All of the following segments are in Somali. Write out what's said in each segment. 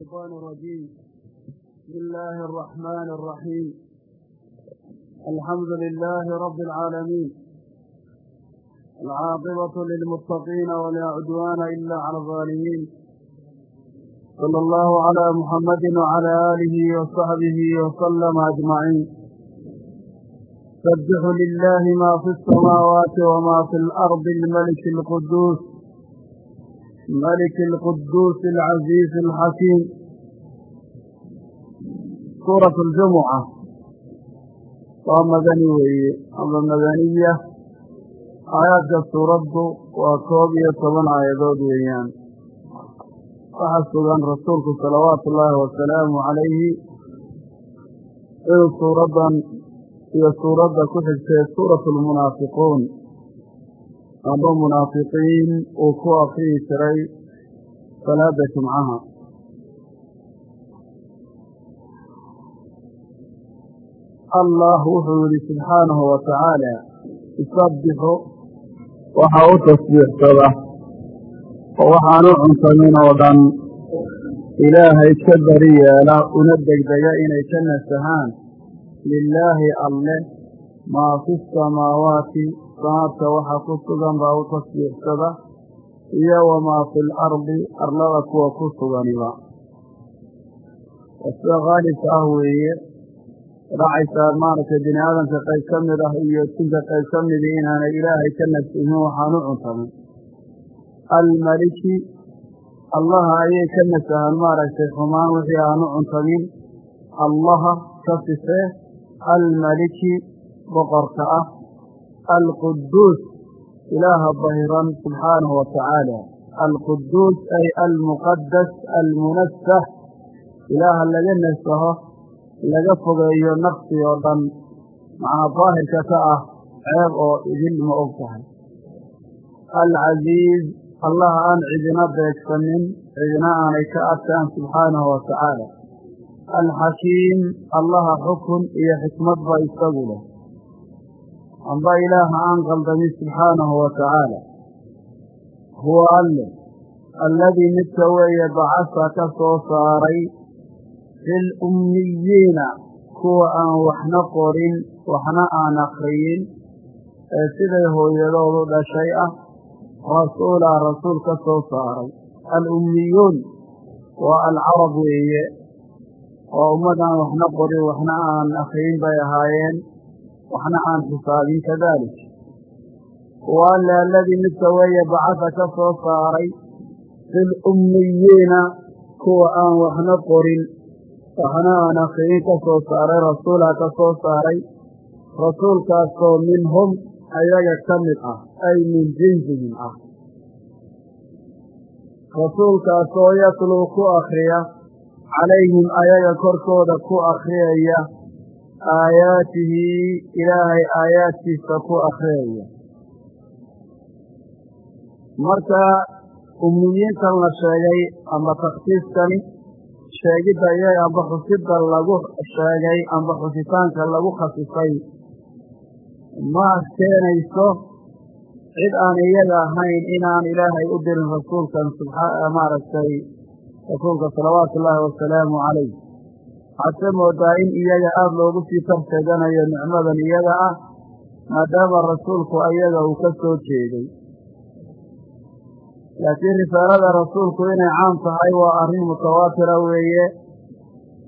الشيطان الرجيم بسم الله الرحمن الرحيم الحمد لله رب العالمين العاقبة للمتقين ولا عدوان إلا على الظالمين صلى الله على محمد وعلى آله وصحبه وسلم أجمعين سبح لله ما في السماوات وما في الأرض الملك القدوس ملك القدوس العزيز الحكيم سورة الجمعة ومدني وي أما مدنية آيات سورة وكوبية طبعا آيات ويان وحسبا رسولك صلوات الله وسلامه عليه إذ سورة هي سورة كحجة سورة المنافقون aba munaafiqiin uu ku akriyi jiray salaada jumcaha. Allah wuxuu yihi subxaanahu wa tacaala yusabbixu waxaa u tasbiixsada oo waxaan u cuntamin oo dhan. Ilaahay ka bari yeela una degdega inay ka nasahaan lilaahi alle maa fi samaawaati sanaadka waxa ku sugan baa u tasbiixsada iyo wamaa fi lardi arlada kuwa ku suganiba. Sida khaalibka ah weeye dhacaysaa maaragtay bini aadamka qayb ka mid ah iyo jinka qayb ka midi inaanay ilaahay ka nasihin waxaan u cuntamin almaliki allaha ayay ka nasahaan maaragtay xumaan wixii aan u cuntamin allaha ka sifee almaliki boqorka ah alquduus ilaaha dahiran subxaanahu wa tacaala alquduus ay almuqadas almunasah ilaaha laga nasaho laga fogeeyo nafsi oo dhan macnaa daahirka ka ah ceeb oo idil ma og tahay alcasiiz allaha aan cidina beegsanin cidina aanay ka adkaan subxaanahu wa tacaala alxakiim allaha xukun iyo xikmadba isagu leh amba ilaaha aan qaldamin subxaanahu wa tacaala huwa alle alladii midka weeye bacasa ka soo saaray fi lummiyiina kuwa aan waxna qorin waxna aan akriyin ee siday hooyadoodu dhashay ah rasuulaa rasuul ka soo saaray alummiyuun waa alcarab weeye. Waa ummad aan waxna qorin waxna aan akriyin bay ahaayeen waxna aan xisaabin kadalik wa alle alladii midka weeye bacasa ka soo saaray fi lummiyiina kuwa aan waxna qorin waxna aan akriyin ka soo saaray rasuula ka soo saaray rasuulkaasoo minhum ayaga ka mid ah ay min jinsihim ah rasuulkaasoo yatluu ku akriya calayhim ayaga korkooda ku akriyaya aayaatihi ilaahay aayaadkiisa ku akriyaya marka ummiyiintan la sheegay amba takhsiiskani sheegidda iyaga amba xusidda lagu sheegay amba xusitaanka lagu khasisay. Ma keenayso cid aan iyaga ahayn inaan ilaahay u dirin rasuulkan maaragtay rasuulka salawaatu ullaahi wasalaamu calayh waxaadse moodaa in iyaga aada loogu sii tarteeganayo nicmadan iyaga ah maadaama rasuulku ayaga uu ka soo jeeday. Laakiin risaalada rasuulku inay caam tahay waa arrin mutawaatira weeye.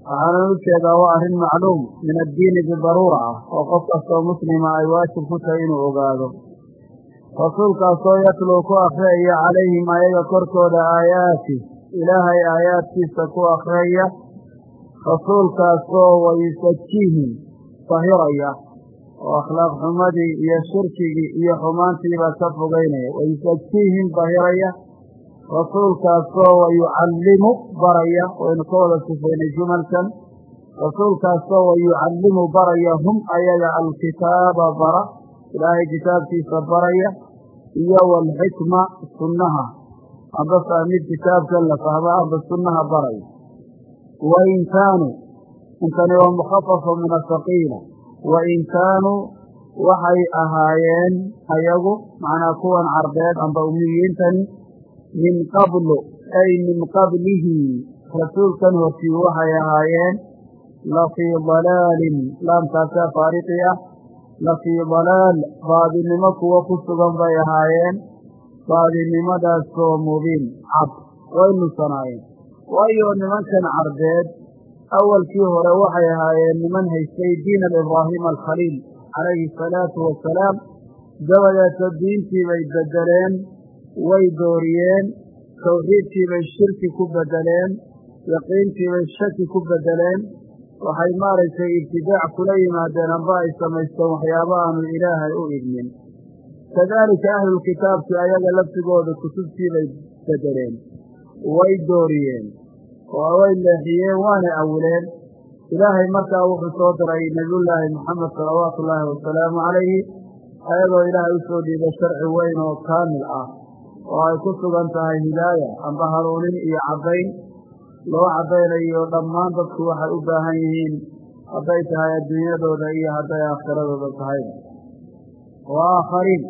Waxaanan u jeedaa waa arrin macluum min addiini bidaruura ah oo qof kastoo muslima ay waajib ku tahay inuu ogaado. Rasuulkaasoo yatluu ku akriyaya calayhim ayaga korkooda aayaati ilaahay aayaadkiisa ku akriyaya rasuulkaasoo wayusajiihim dahiraya oo akhlaaq xumadii iyo shirkigii iyo xumaantiiba ka fogeynaya wayusajiihim dahiraya rasuulkaasoo wayucallimu baraya waynu ka wada sifaynay jumalkan. Rasuulkaasoo wayucallimu baraya hum ayaga alkitaaba bara ilaahay kitaabkiisa baraya iyo waalxikma sunnaha. Amba fahmid kitaabkan la fahma amba sunnaha baraya wain kaanuu intani waa mukhafafa min asaqiila wain kaanuu waxay ahaayeen ayagu macnaa kuwan carbeed amba umiyiintani min qablu ay min qablihi rasuulkan hortii waxay ahaayeen la fii dalaalin laamkaasaa faariqi ah la fii dalaal baadinimo kuwo ku sugan bay ahaayeen baadinimadaasoo mubiin cad way nusanaayeen waayo nimankan carbeed awalkii hore waxay ahaayeen niman haystay diin alibraahim alkhaliil calayhi asalaatu wasalaam dabadeeta diintii bay beddeleen way dooriyeen tawxiidkii bay shirki ku beddeleen yaqiintii bay shaki ku beddeleen. Waxay maaragtay ibtidaac kula yimaadeen amba ay samaysteen waxyaabo aanu ilaahay u idmin. Kadaalika ahlulkitaabkii ayaga laftigooda kutubtii bay beddeleen way dooriyeen oo way leexiyeen waanay awileen ilaahay markaa wuxuu soo diray nebiyullaahi moxamed salawaatu ullaahi wasalaamu calayhi ayadoo ilaahay u soo dhiibay sharci weyn oo kaamil ah oo ay ku sugan tahay hidaaya amba hanuunin iyo caddayn. Loo caddaynayo dhammaan dadku waxay u baahan yihiin hadday tahay adduunyadooda iyo hadday aakhiradooda tahayba wa aakhariin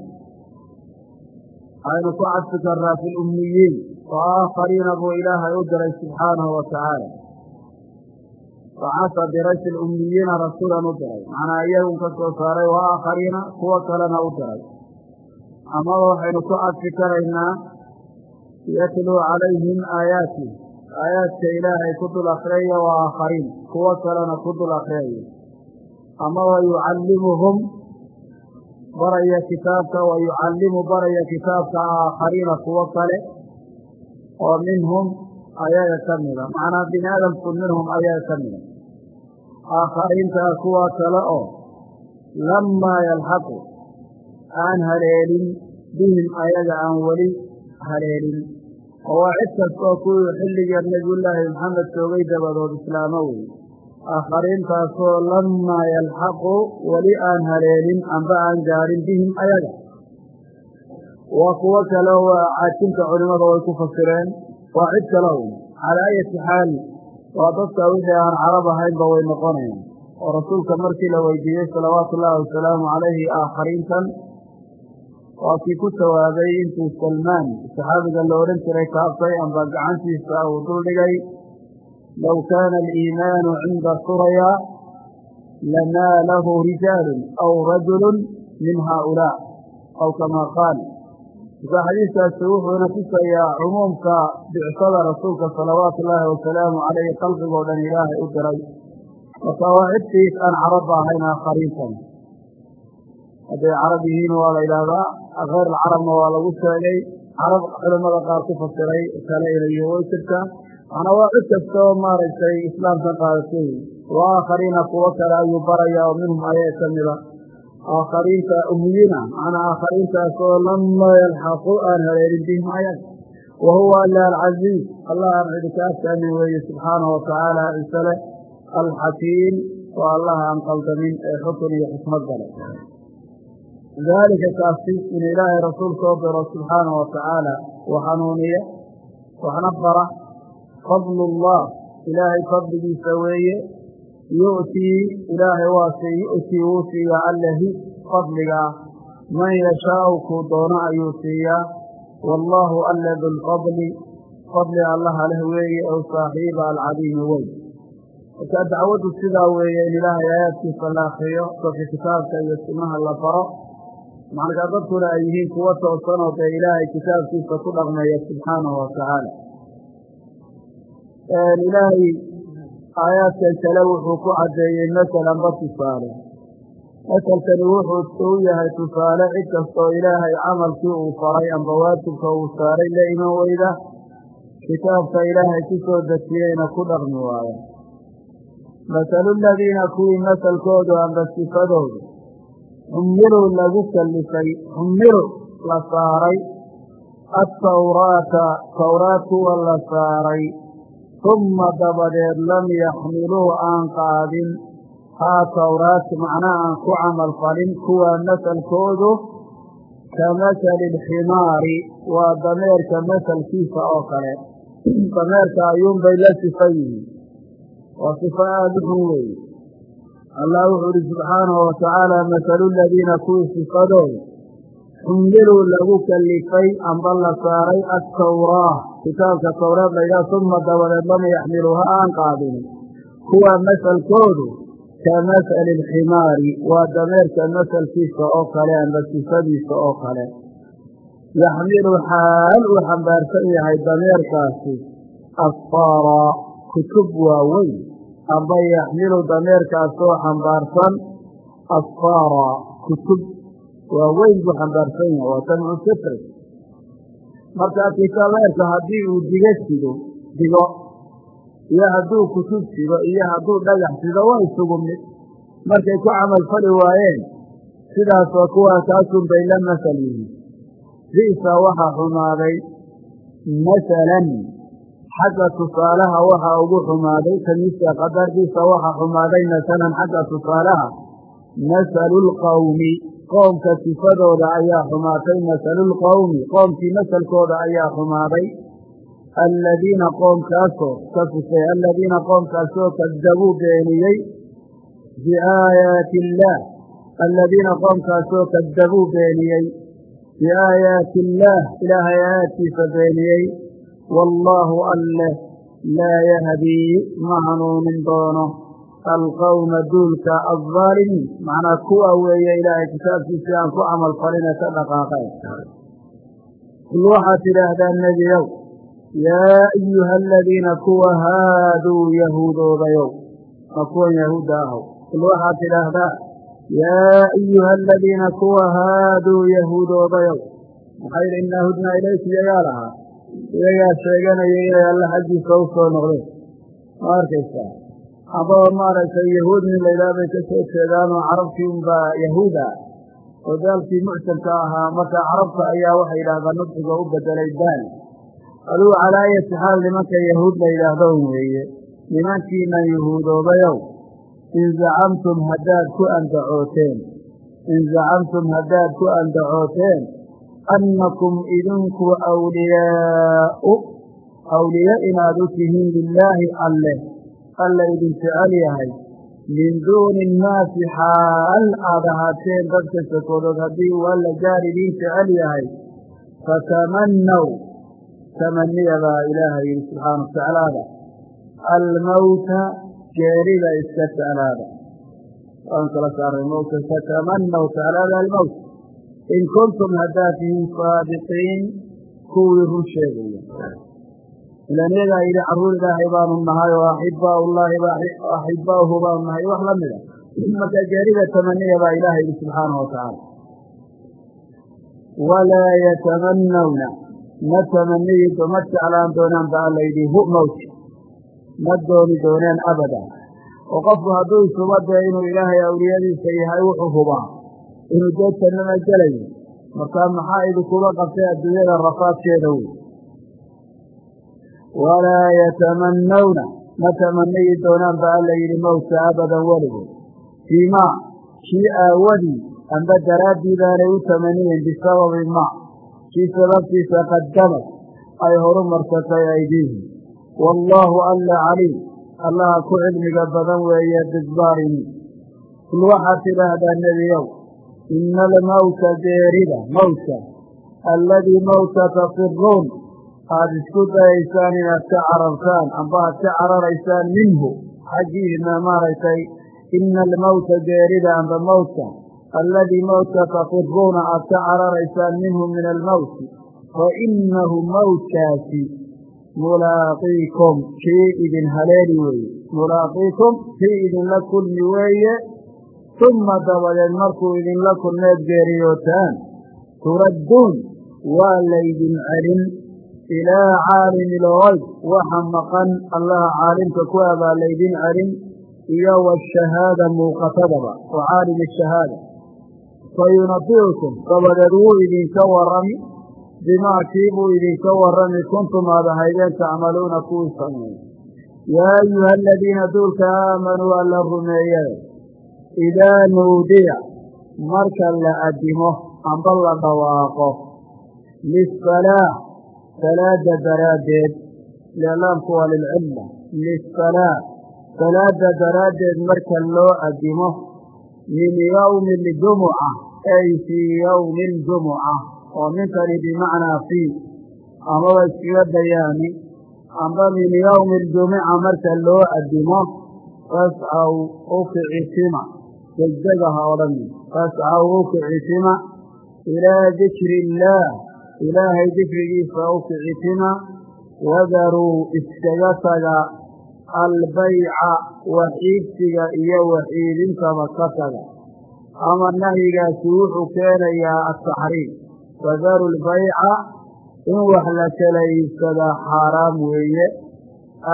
aynu ku cadfi karnaa fi lummiyiin wa aakhariina buu ilaahay u diray subxaanahu wa tacaala facasa diray fi lummiyiina rasuulan u diray macnaa iyagun ka soo saaray wa aakhariina kuwo kalena u diray amaba waxaynu ku cadfi karaynaa yatluu calayhim aayaati aayaadka ilaahay ku dul akriyaya wa aakhariin kuwo kalena ku dul akriyaya amaba yucallimuhum baraya kitaabka wa yucallimu baraya kitaabka aakhariina kuwo kale oo minhum ayaga ka mida macnaa bini aadamku minhum ayaga ka mida aakhariintaa kuwa kale oo lamaa yalxaqu aan haleelin bihim ayaga aan weli haleelin oo waa cid kastoo kuwii xilliga nebiyullaahi maxamed joogay dabadood islaamo wey aakhariintaasoo lamaa yalxaqu weli aan haleelin amba aan gaadhin bihim ayaga waa kuwo kale waa caajinta culimada way ku fasireen. Waa cid kale un calaa ayati xaal waa dadka wixii aan carab ahaynba way noqonayaan. Oo rasuulka markii la weydiiyey salawaatu ullaahi wasalaamu calayhi aakhariintan waa kii ku jawaabay intuu salmaan saxaabiga la odhan jiray kaabtay amba gacantiisa uu duldhigay low kaana aliimaanu cinda suraya lanaalahu rijaalun aw rajulun min haaulaa. Aw kamaa qaal marka xadiiskaasi wuxuuna tusayaa cumuumka bicsada rasuulka salawaatu ullaahi wasalaamu calayhi khalqigoo dhan ilaahay u diray. Marka waa cidkiis aan carabba ahayn aakhariintan hadday carab yihiin waa la yidhaahdaa khayr alcarabna waa lagu sheegay. Carab culamada qaar ku fasiray kale inayo way jirtaa macnaa waa cid kasta oo maaragtay islaamkan qaadatay wa aakhariina kuwo kale ayuu baraya oo minhum ayaga ka mida aakhariinta umiyiina macnaa aakhariintaasoo lama yalxaqu aan haleelin bihim ayaga wa huwa alla alcaziiz allah aan cidi ka adkaanin weeye subxaanahu watacaala ciise leh alxakiim waa allah aan qaldamin ee xukun iyo xikmad gale daalika kaasi in ilaahay rasuul soo diro subxaanahu watacaala wa hanuuniya waxna bara fadlullah ilaahay fadligiisa weeye yu'tii ilaahay waase yu'tii wuu siiyaa allahi fadligaa man yashaau kuu doono ayuu siiyaa. Wallaahu alla dulfadli fadli. Allaha leh weeye ow saaxiiba alcadiimi weyn. Marka dacwaddu sidaa weeye in ilaahay aayaadkiisa la akriyo dadka kitaabka iyo sunnaha la baro markaa dadkuna ay yihiin kuwo toosanoo dee ilaahay kitaabkiisa ku dhaqmeeya subxaanahu watacaala ilaahay aayaadkan kale wuxuu ku caddeeyey masalanba tusaale. Masalkani wuxuu u yahay tusaale cid kastoo ilaahay camalkii uu faray amba waajibka uu saaray la iman weyda kitaabka ilaahay ku soo dejiyeyna ku dhaqmi waaya masalu ladiina kuwii masalkoodu amba sifadoodu xumiluu lagu kallifay xumilu la saaray attawraata tawraad kuwa la saaray humma dabadeed lam yaxmiluu aan qaadin haa tawraat macnaa aan ku camal falin kuwa masalkoodu ka masali alximaari waa dameerka masalkiisa oo kale dameerka ayuunbay la sifa yihiin waa sifo aada u xun weeye allah wuxuu uhi subxaanahu watacaala masalu ladiina kuwii sifadooda xumiluu lagu kallifay amba la saaray attawraa kitaabka towreed laydhaha suma dabadeed lam yaxmiluuha aan qaadin. Kuwa masalkoodu ka masali alximaari waa dameerka masalkiisa oo kale amba sifadiisa oo kale. Yaxmilu xaal uu xambaarsan yahay dameerkaasi asfaara kutub waaweyn. Amba yaxmilu dameerkaasoo xambaarsan asfaara kutub waaweyn buu xambaarsan yahay waa jamcu sifri markaa kitabeerka haddii uu digo sido digo. Iyo hadduu kutub sido iyo hadduu dhagax sido waa isugu mid. Markay ku camal fali waayeen sidaasoo kuwaa kaasun bay la masal yihiin bi'sa waxaa xumaaday masalan xagga tusaalaha waxaa ugu xumaaday tamiiska qadarkiisa waxaa xumaaday masalan xagga tusaalaha masalu lqawmi qoomka sifadooda ayaa xumaatay masalulqowmi qoomkii masalkooda ayaa xumaaday. Aladiina qoomkaasoo ka sifay aladiina qoomkaasoo kadabuu beeniyey biaayaati illaah aladiina qoomkaasoo kadabuu beeniyey biaayaati illaah ilaahay aayaadkiisa beeniyey wallaahu alleh laa yahdii ma hanuunin doono alqowma duulka aldaalimiin macnaa kuwa weeye ilaahay kitaabkiisii aan ku camal falina ka dhaqaaqeen qul waxaad tidhaahdaa nebiyow yaa ayuha aladiina kuwa haaduu yahuudoodayow ma kuwan yahuudda ahow qul waxaad tidhaahdaa yaa ayuha aladiina kuwa haaduu yahuudoodayow maxaa yidhi innaa hudnaa ilayka iyagaa lahaa iyagaa sheeganaya inay alla xaggiisa u soo noqdeen ma arkaysaa ambaba maaragtay yahuud nin laydhaha bay ka soo jeedaanoo carabtii unbaa yahuud ah oo daalkii muctamka ahaa marka carabta ayaa waxay yidhaahdaa nudxiga u bedelay daal aduu calaa ayati xaal nimanka yahuud la yidhaahdo weeye nimankiina yahuudoobayow in zacamtum haddaad ku andacooteen in zacamtum haddaad ku andacooteen annakum idinku awliyaau awliye inaad u tihiin lilaahi alleh alla idin jecel yahay. Min duuni innaasi xaal aad ahaateen dadka sakoodood haddii uu alla gaar idiin jecel yahay fatamannaw tamaniya baa ilaahay yidhi subxaana watacaalaada almawta geerida iska jeclaada waan kala saaray mowta fatamannaw jeclaada almowt in kuntum haddaad tihiin saadiqiin kuwii run sheegaya ilaan iyagaa yidhi carruur ilaahay baanu nahay oo axibaa ullaahi axibaahu baanu nahay wax la mida marka geerida tamaniya baa ilaahay yidhi subxaanahu watacaala walaa yatamanawna ma tamaniyi ma jeclaan doonaan ba alla hu mowtka ma dooni dooneen abada oo qofku hadduu isuba dee inuu ilaahay awliyadiisa yahay wuxuu hubaa inuu dee gelayo markaa maxaa idinkuba qabtay adduunyada rafaadkeeda wey walaa yatamanawna ma tamaniyi doonaan ba alla yidhi mowtka abadan weligood fiimaa kii aawadii amba daraaddii baanay u tamaniyen bisababi maa kii sababtiisa qadamad ay horu marsatay aydiihim wallaahu alla caliim allaha ku cilmiga badan weeye bidaalimiin kul waxaad tidhaahdaa nebiyow ina almowta geerida mowtka alladii mowta tafiruun aada isku dayaysaan inaad ka carartaan amba aad ka cararaysaan minhu. Xaggiina maaragtay ina almowta geerida amba mowtka alladii mowtka tafiruuna aad ka cararaysaan minhu min almowti fa inahu mowtkaasi mulaaqiikum kii idin haleeli weeye. Mulaaqiikum kii idinla kulmi weeye. Uma dabadeed markuu idinla kulmeed geeriyootaan turadduun waa laydin celin ilaa caalimi ilgayb waxa maqan allaha caalimka ku abaa laydin celin iyo washahaada muuqatadaba wa caalimi ashahaada fayunabiukum dabadeed wuu idinka warrami bimaa kii buu idinka warrami kuntum aad ahaydeen tacmaluuna kuwii sameeyey yaa ayuha aladiina duulka aamanuu alla rumeeyada idaa nuudiya marka la addimo amba la dhawaaqo lisalaa salaada daraaddeed leelaamku waa lilcilla lisalaa salaada daraaddeed marka loo addimo min yowmi aljumuca ay fii yowmi aljumuca oo ninkani bimacnaa fii amaba iskaga dayaani amba min yowmi aljumica marka loo addimo fascaw u kicitima degdega ha odhanin fascaw u ilaa dikri illaah ilaahay dikrigiisa u kicitima wadaruu iskaga taga albayca waxiibsiga iyo waxiibintaba ka taga. Ama nahyigaasi wuxuu keenayaa ataxriim wadaru lbayca in wax la kala iibsadaa xaaraam weeye.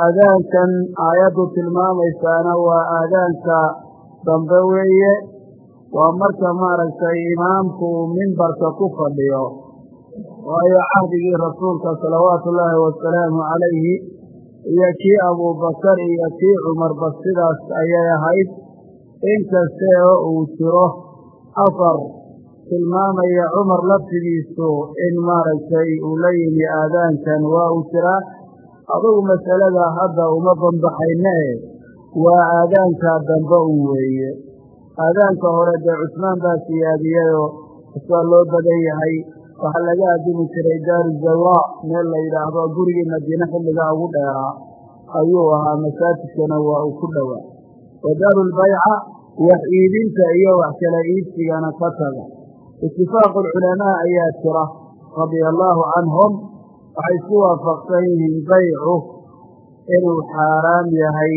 Aadaankan aayaddu tilmaamaysaana waa aadaanka dambe weeye. Waa marka maaragtay imaamku mimbarka ku fadhiyo waayo cahdigii rasuulka salawaatu ullaahi wasalaamu calayhi iyo kii abuubakar iyo kii cumarba sidaas ayay ahayd. Inkaste oo uu jiro afar tilmaamaya cumar laftigiisu in maaragtay uu la yimi aadaankan waa uu jiraa. Adugu masalada hadda uma banbaxayne waa aadaanka dambe un weeye. Aadaanka hore dee cusmaan baa siyaadiyeyoo iswaa loo badan yahay waxaa laga addimi jiray daaru zawaa meel la yidhaahdo gurigii madiine xilligaa ugu dheeraa ayuu ahaa masaajidkana waa uu ku dhowaa wa daaru lbayca wax iibinta iyo wax kala iibsigana ka taga. Itifaaqu alculamaa ayaa jira radia allaahu canhum. Waxay isku waafaqsan yihiin baycu inuu xaaraam yahay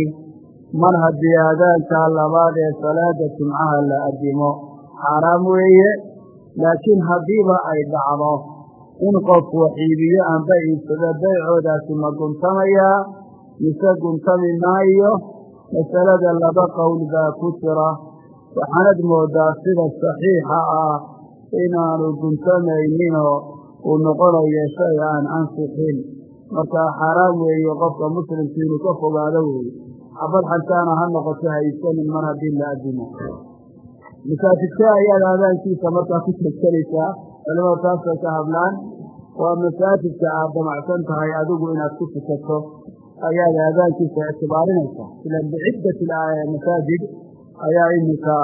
mar haddii aadaanka labaad ee salaada jumcaha la addimo. Xaaraam weeye laakiin haddiiba ay dhacdo in qof wax iibiyo amba iibsado baycoodaasi ma guntamayaa mise guntami maayo? Masalada laba qowl baa ku jira. Waxaanad moodaa sida saxiixa ah inaanu guntamayninoo uu noqonayo shay aan ansixin markaa xaaraam weeye qofka muslimki inuu ka fogaado weeye xabad xantaana ha noqoto haysanin mar haddii la addimo masaajidka ayaad aadaankiisa markaa ku tegsanaysaa culimadu taasay ka hadlaan waa masaajidka aad damacsan tahay adigu inaad ku tukato. Ayaad aadaankiisa ictibaarinaysaa ilan biciddati masaajid ayaa iminka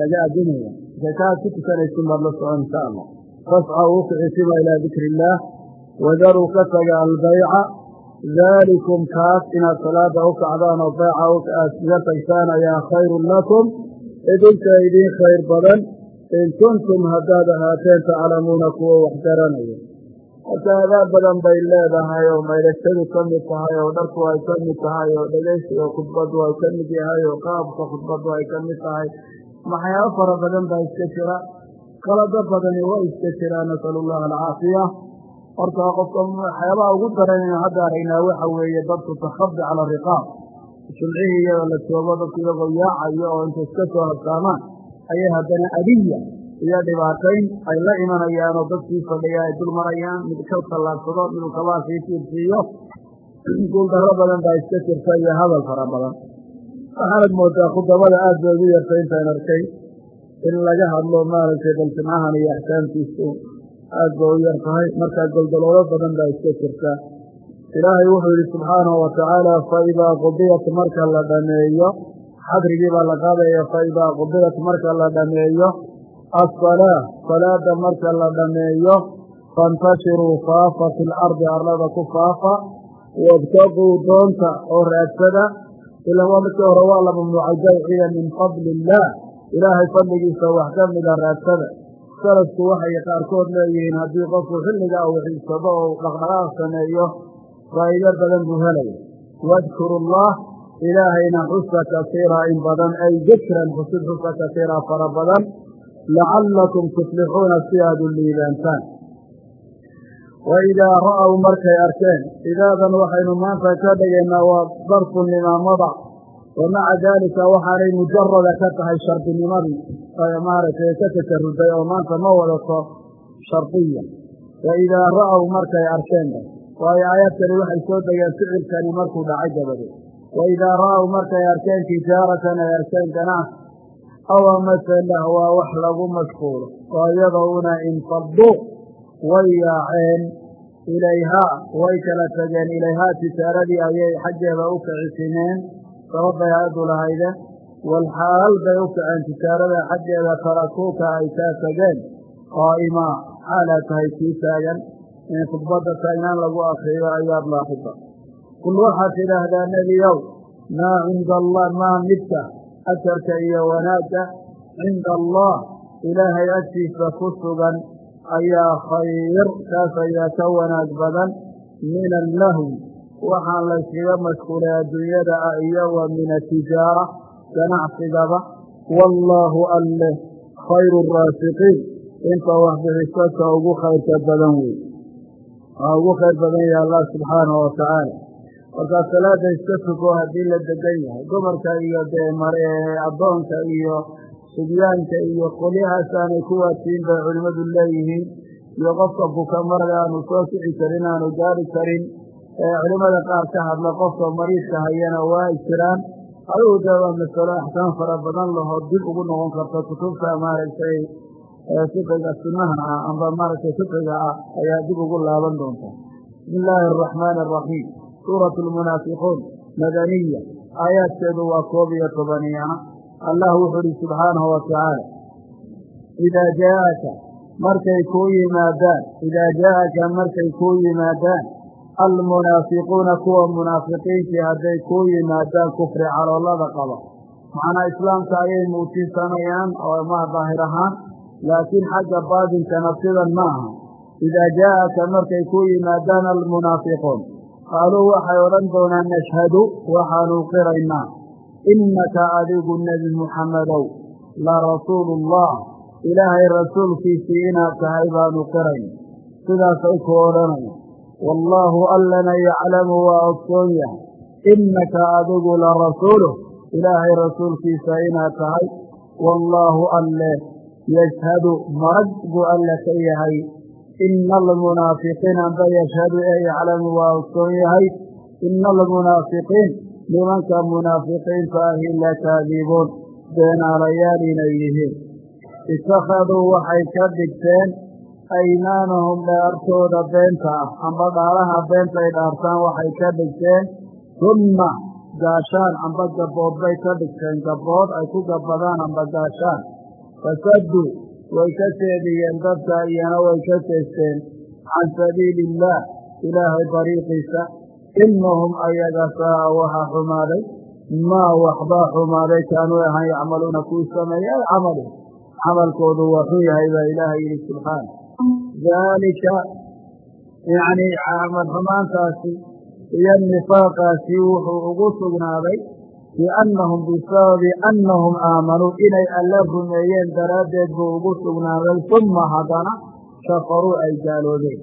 laga addimaya markay ku tukanaysin baad la socon insha allah. Fascaw u kicitima ilaa dikri illaah wadaruu ka taga albayca daalikum kaas inaad salaada u kacdaan oo bayca iga tagtaan ayaa khayrun lakum idinka idiin khayr badan in kuntum haddaad ahaateen taclamuuna kuwa wax garanaya. Marka adaab badan bay leedahay oo maydhashadu ka mid tahay oo dharku ay ka mid tahay oo dhegeysiga khudbadu ay ka mid yahay oo qaabka khudbadu ay ka mid tahay. Waxyaabo fara badan baa iska jira? Qalado badani waa iska jiraan nasalu allaha alcaafiya horta qofka waxyaabaha ugu daranaynu hadda aragnaa waxa weeye dadku takhabdi cala ariqaab jumcihii iyada la joogo dadku iyagoo yaacayo oo intay iska soo habsaamaan ayay haddana adiya iyo dhibaatayn ay la imanayaan oo dadkii fadhiya ay dul marayaan mid ka tallaadsado miduu kabaasii fiirsiiyo. Guuldarro badan baa iska jirta iyo hadal fara badan. Waxaanad moodaa khudabada aad bay ugu yartay intaan arkay in laga hadlo maaragtay bal jimcahan iyo axkaamtiisu aad ba u yar tahay markaa goldoloodo badan baa iska jirta ilaahay wuxuu yidhi subxaanahu watacaala faidaa qudiyat marka la dhameeyo xadrigii baa la qaadaya faidaa qudiyat marka la dhameeyo asalaa salaada marka la dhameeyo faintashiruu faafa fi lardi arlada ku faafa wabtaquu doonta oo raadsada ilan waa markii hore waa la mamnuucay bayciya min fadli illaah ilaahay fadligiisa wax ka mida raadsada. Salafku waxay qaarkood leeyihiin haddii qofku xilliga uu xiigsado oo dhaqdhaqaaq sameeyo faa'iido badan buu helaya wadkuru allah ilaahayna xusa kasiira in badan ay dikran xusid xusa kasiira fara badan lacallakum tuflixuuna si aad u liibaantaan wa idaa ra'aw markay arkeen idaadan waxaynu maanta ka dhigaynaa waa darfu nimaamada wa maca daalika waxaanay mujarada ka tahay shardinimadii maaragtay ka tajaruday oo maanta ma wadato shardiya wa idaa ra'aw markay arkeen waayo aayaadkani waxay soo degeen ficilkani markuu dhacay dabadeed wa idaa ra'aw markay arkeen tijaaratan ay arkeen ganacsi aw amase lahwaa wax lagu mashquulo. Oo iyadowna infaduu way yaaceen ilayhaa way kala tageen ilayhaa tijaaradii ayay xaggeeda u kicisimeen sababbay aadu lahayde walxaal bay u kaceen tijaarada xaggeeda tarakuuka ay kaa tageen qaa'imaa xaalaa tahay kii taagan in khudbadda tagnaan lagu akriyo ayaad laaxida qul waxaad tidhaahdaa nebiyow maa cinda allah maa midka ajarka iyo wanaagga cinda allah ilaahay agtiisa ku sugan ayaa khayr kaas ayaa ka wanaag badan min allahwi waxaan layskaga mashquulay adduunyada ah iyo wa min atijaara ganacsigaba. Wallaahu alleh khayru raasiqiin. Inta wax bixisaka ugu khayrka badan wey waa ugu khayr badan yahay allah subxaanahu watacaala markaa salaada iska tuko haddii la degan yahay gobolka iyo addoonka iyo subyaanka iyo qolyahaas aanay ku waatiin bay culimmadu leeyihiin iyo qofka buka marga aanu soo kici karin aanu gaari karin culimmada qaar ka hadla qofka mariidka hayana waa ay jiraan. Adigu dee waa masalo axkaam fara badan lahoo dib ugu noqon karta kutubta maaragtay fiqiga sunnaha ah amba maaragtay fiqiga ah ayaa dib ugu laaban doonta. Bismi illaahi araxmaani araxiim suuratu lmunaafiquun madaniya. Aayaadkeedu waa koob iyo tobaniyana allah wuxuu uhi subxaanahu watacaala idaa jaaaka markay kuu yimaadaan idaa jaaaka markay kuu yimaadaan almunaafiquuna kuwa munaafiqiintii hadday kuu yimaadaan kufri caloolada qaba. Macnaa islaamka ayay muutisanayaan oo ma daahir ahaan laakiin xagga baadinkana sidan ma aha idaa jaaaka markay kuu yimaadaan almunaafiquun qaaluu waxay odhan doonaan nashhadu waxaanu qiraynaa innaka adigu nebi muxammedow la rasuuluullah ilaahay rasuulkiisii inaad tahay baanu qirayna sidaasay ku odhanaya wallaahu allana yaclamu waa ogsoon yahay. Innaka adigu la rasuuluh ilaahay rasuulkiisa inaad tahay. Wallaahu alle yashhadu marag buu alle ka yahay ina almunaafiqiin amba yashhadu ee yaclamu waa ogsoon yahay ina almunaafiqiin nimanka munaafiqiinta ahi lakaadibuun beenaalayaal inay yihiin ittakhaduu waxay ka dhigteen aymaanahum dhaartooda beenta ah amba dhaaraha beenta ay dhaartaan waxay ka dhigteen sunna gaashaan amba gabbood bay ka dhigteen gabbood ay ku gabbadaan amba gaashaan fasaddu way ka seediyeen dadka iyana way ka teesteen can sabiili illaah ilaahay dariiqiisa inahum ayaga saa'a waxaa xumaaday maa waxbaa xumaaday kaanuu ahaan yacmaluuna kuwii sameeye ay camalu camalkoodu waxuu yahay baa ilaahay yidhi subxaana daalika yacnii camal xumaantaasi iyo nifaaqaasi wuxuu ugu sugnaaday biannahum bisababi annahum aamanuu inay alla rumeeyeen daraaddeed buu ugu sugnaaday summa haddana kafaruu ay gaaloobeen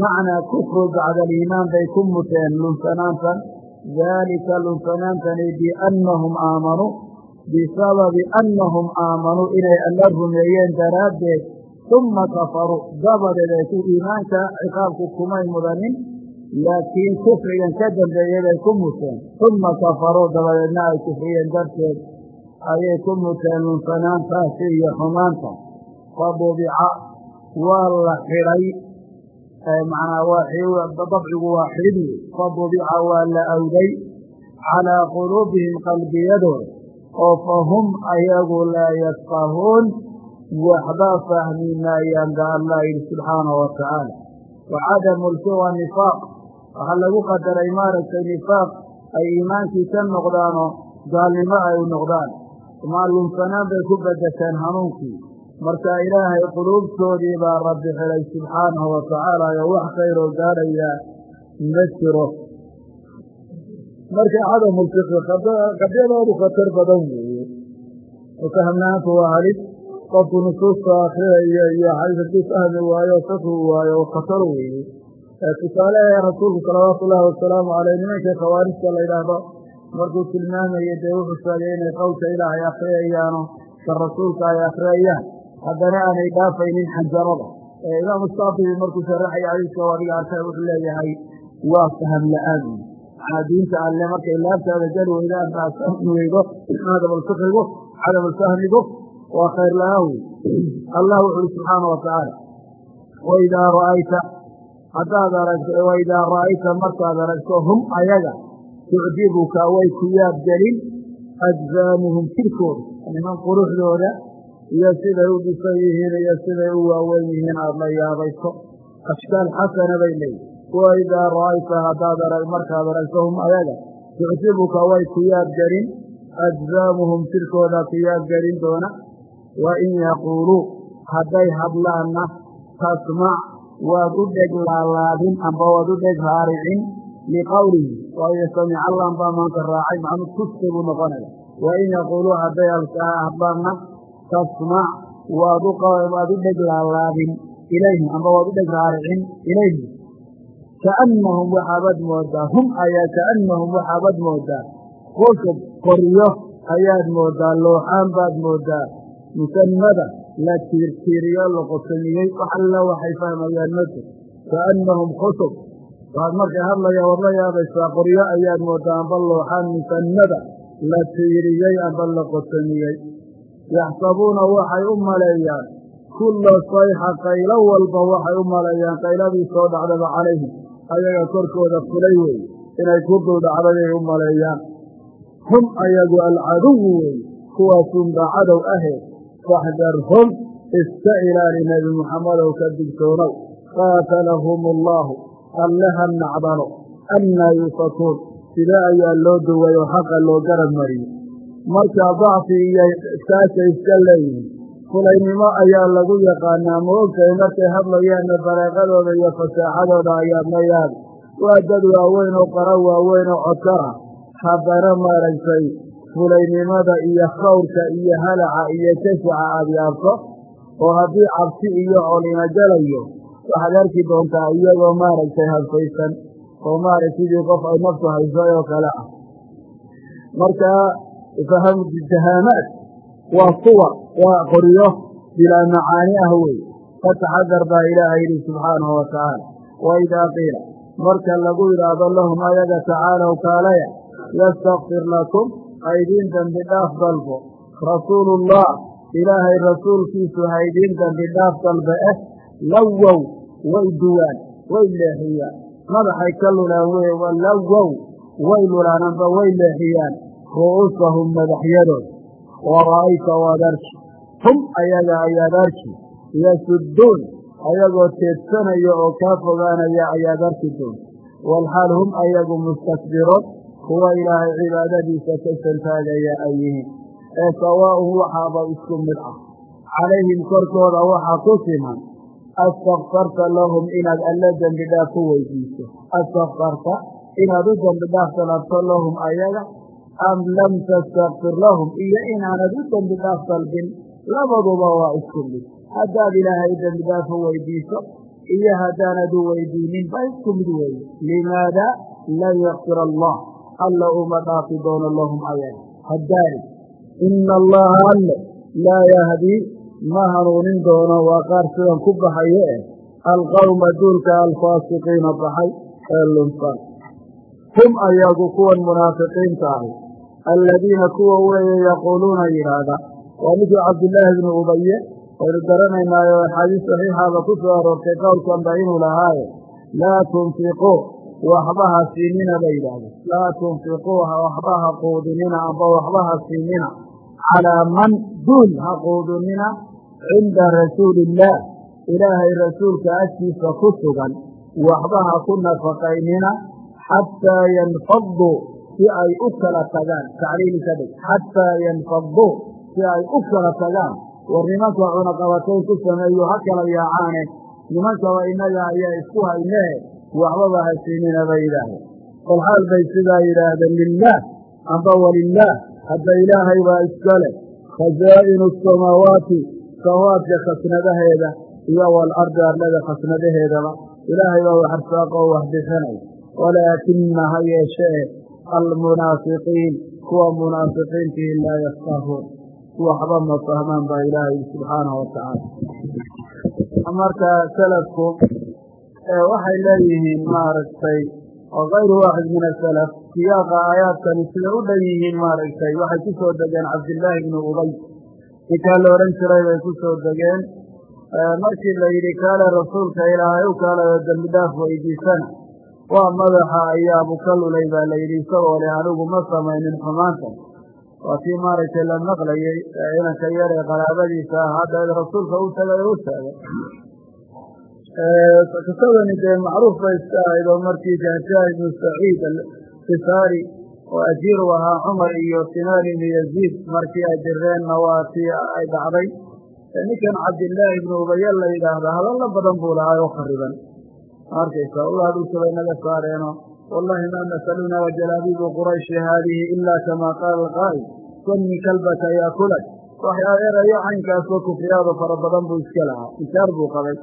macnaa kufru bacda aliimaan bay ku muteen lunsanaantan daalika lunsanaantani biannahum aamanuu bisababi annahum aamanuu inay alla rumeeyeen daraaddeed summa kafaruu dabadeed ay ku iimaanka ciqaabku kumay mudanin laakiin kufrigan ka dambeeyey bay ku muteen summa kafaruu dabadeedna ay kufriyeen darteed ayay ku muteen lunsanaantaasi iyo xumaanta fadubica waa la xidhay macnaa waa dabcigu waa xidhid wey fadubica waa la awday calaa quluubihim qalbiyadooda oo fahum ayagu laa yafqahuun waxbaa fahmi maayaan ba allah yidhi subxaanahu wa cadamu lfiwa nifaaq waxaa lagu qadaray maaragtay nifaaq ay iimaankii ka noqdaanoo gaalnimo ay u noqdaan. Maa lunsanaan bay ku bedesheen hanuunkii. Marka ilaahay quluubtoodii baa rabbi xidhay subxaanahu watacaala oo wax khayroo gaadhayaa ma jiro. Marka cadamulfiqi qadyadoodu khatar badan weeye. Oo fahmnaanku waa halis qofku nusuusta akrinayo iyo xadiis hadduu fahmi waayo fiqi waayo oo khatar weeye tusaalehe rasuulku salawaatu ullaahi wasalaamu caleyh nimankii khawaarijta la yidhaahdo markuu tilmaamayo dee wuxuu sheegay inay qowlka ilaahay akriyayaano ka rasuulka ay akriyayaan haddana aanay dhaafaynin xanjarada. Ee imaamu shaafici markuu sharaxaya xadiiska adiga arkay wuxuu leeyahay waa faham la'aan. Macnaa diinta alle markay laabtaada geli weydaan baad fahmi weydo cadamulfiqigu cadamulfahmigu waa khayr la'aan. Wey allah wuxu uhi subxaana watacaala waidaa ra'ayta haddaad aragto waidaa ra'ayta markaad aragto hum ayaga tucjibuka way ku yaabgelin ajsaamuhum jirkooda niman quruxdooda iyo siday u dhisan yihiin iyo siday u waaweyn yihiin aada la yaabayso. Ashkaal xasana bay leeyihiin waidaa ra'ayta haddaad markaad aragtahum ayaga tucjibuka way ku yaabgelin ajsaamuhum jirkooda ku yaabgelin doona. Wa in yaquuluu hadday hadlaanna tasmac waad u dheg laalaadin amba waad u dheg raaricin liqowlihi waayo samic allan baa maanta raacay macnuu tuste buu noqonaya. Wa in yaquuluu hadday hadlaanna tasmac waad u dheg laalaadin ilayhim amba waad u dheg raaricin ilayhim kaannahum waxaabad moodaa hum ayaa kaannahum waxaabad moodaa. Khusub qoryo ayaad moodaa looxaan baad moodaa. Musanmada la tiirtiiriyo la qosamiyey wax alla waxay fahmayaan ma jir kaannahum khusub. Waad markay hadlayaan waad la yaabaysaa qoryo ayaad moodaa amba looxaan musanmada la tiiriyey amba la qosamiyey yaxsabuuna waxay u maleeyaan. Kulla sayxa qaylo walba waxay u maleeyaan qayladii soo dhacdaba calayhim. Ayaga korkooda fulay weeye inay ku dul dhacdayay u maleeyaan. Hum ayagu alcaduwu weeye kuwaasunbaa cadow ahee faxdarhum iska ilaali nebi muxammadow ka digtoonow qaatalahum allaahu alle ha nacdalo annaa yuufakuun sidee ayaa loo duway oo xaqa loo garab mariyo markaa dacfi iyo saasay iska leeyihiin fulaynimo ayaa lagu yaqaanaa ma ogtahay markay hadlayaanna bareeqadooda iyo fasaaxadooda ayaadna yaabi waa dad waaweyn oo qaro waaweyn oo codkar ah haddana fulaynimada iyo khawrka iyo halaca iyo jashaca aada yaabto oo haddii cabsi iyo colina galayo waxaad arki doontaa iyagoo maaragtay hadfaysan oo maarag sidii qof ay naftu hayso oo kale ah. Markaa fahamjahaamaad waa kuwa waa qoryo bilaa macaani ah wey ka taxadar baa ilaaha yidhi subxaanahu wa tacaala wa idaa qiila marka lagu yidhaahdo lahum ayaga tacaalow kaalaya yastakfir lakum haydiin dembi dhaaf dalbo rasuulullah ilaahay rasuulkiisu haydiin dembi dhaaf dalbe eh lawow way duwaan way leexiyaan. Madaxay ka lulaan wey lawow way lulaan amba way leexiyaan. Ru'uusahum madaxyadood. Wa ra'ayta waad arki hum ayaga ayaad arki yasudduun ayagoo teedsanaya oo kaa fogaanaya ayaad arki doonta walxaal hum ayagu mustakbiroon kuwa ilaahay cibaadadiisa ka santaagaya ay yihiin ee sawaa'un waxaaba isku mid ah. Calayhim korkooda waxaa ku siman. Astakfarta lahum inaad alle dembi dhaaf ku weydiiso. Astakfarta inaad u dembi dhaaf dalabto lahum ayaga am lam tastakfir lahum iyo inaanad u dembi dhaaf dalbin labaduba waa isku mid. Haddaad ilaahay dembi dhaaf u weydiiso iyo haddaanad u weydiinin ba isku mid weeye. Limaada? Lan yakfir allah alla uma dhaafi doono lahum ayaga haddaani ina allaha alle laa yahdii ma hanuunin doono waa qaar sidan ku baxaye eh alqawma duulka alfaasiqiina baxay ee lunsan hum ayagu kuwan munaafiqiinta ahi alladiina kuwa weeye yaquuluuna yidhaahda waa ninkii cabdillaahi bnu ubaye waynu garanaynaayo axaadiis saxiixaaba ku soo aroortay qowlkanba inuu lahaaye laa tunfiquu waxbaha siinina bay yidhaahdeen laa tunfiquuha waxbaha quudinina amba waxbaha siinina. calaa man duul ha quudinina cinda rasuuliillaah ilaahay rasuulka agtiisa ku sugan waxbaha ku nafaqaynina xataa yanfaduu si ay u kala tagaan. tacliili ka dhig. xataa yanfaduu si ay u kala tagaan. war nimanka cunaqabatay ku sameeyo ha kala yaacaane. nimankaba innaga ayaa isku haynehe waxbaba hasiinina bay yidhaahdeen. Kolxaal bay sidaa yidhaahdeen lilaah amba walilaah hadda ilaahay baa iska leh. Khasaa'inu asamaawaati samaawaadka khasnadaheeda iyo waalardi arlada khasnadaheedaba. Ilaahay baa wax arsaaqo oo wax bixinaya walaakina ha yeeshee almunaafiqiin kuwa munaafiqiintii laa yafqahuun waxba ma fahmaan baa ilaahay subxaanahu watacaala marka salafku waxay leeyihiin maaragtay oo kayru waaxid min asalaf siyaaqa aayaadkani siday u dhan yihiin maaragtay waxay ku soo degeen cabdillaahi ibnu ubay. Ninkaa la odhan jiray bay ku soo degeen. Markii la yidhi kaale rasuulka ilaahay u kaalayo dembi dhaaf weydiisana. Waa madaxa ayaabu ka baa la yidhi isagoo leh anigu ma samaynin xumaanta. Waa kii maaragtay la maqlayey inanka yar ee qaraabadiisa ah hadda rasuulka u tagay u taagay qisadani dee macruuf bay iska ahayd oo markii jahjaah ibnu saciid alkisaari oo ajiir u ahaa cumar iyo simaan ibnu yaziid markii ay direenna waa tii ay dhacday ninkan cabdillaahi ibnu ubaya la yidhaahda hadallo badan buu lahaa oo khariban. Arkaysa ulaa dhulka bay naga saareeno wallahi maa masaluna wajalaabiibu qurayshi haadihi ila kama qaala alqaa'il sami kalbaka yaakulak. Waxyaa erayo caynkaasoo kufriyaado fara badan buu iska lahaa inkaar buu qabay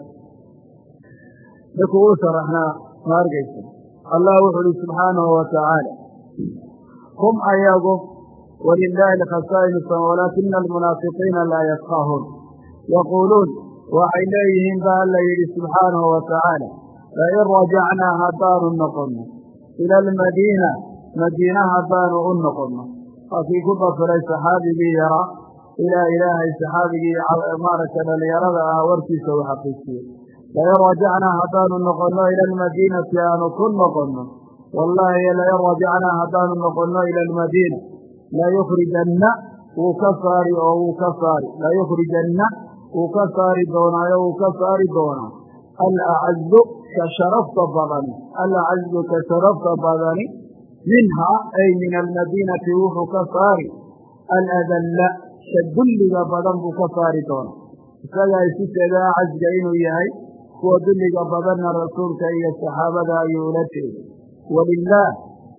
ninkuu u sharaxnaa ma arkaysa allah wuxu uhi subxaanahu watacaala hum ayagu walilaahi khasaa'inu walaakina almunaafiqiina laa yafqahuun. Yaquuluun waxay leeyihiin ba alla yidhi subxaanahu watacaala lain rajacnaa haddaanu noqonno ila almadiina madiina haddaanu u noqonno. Waa kii ku bafiray saxaabigii yaraa ilaa ilaahay saxaabigii maaragtay dhalinyarada ah warkiisa u xaqiijiyey lain rajacnaa haddaanu noqonno ila almadiinati aanu ku noqonno wallaahi lain rajacnaa haddaanu noqonno ila almadiina layukhrijanna wuu ka saari oo wuu ka saari layukhrijanna wuu ka saari doonaayo wuu ka saari doonaa alacazu ka sharafta badani alacazu ka sharafta badani minhaa ay min almadiinati wuxuu ka saari aladalla ka dulliga badan buu ka saari doonaa isagaa isu sheega inuu yahay kuwa dulliga badanna rasuulka iyo saxaabada ayuu ula jeeday. Walilaah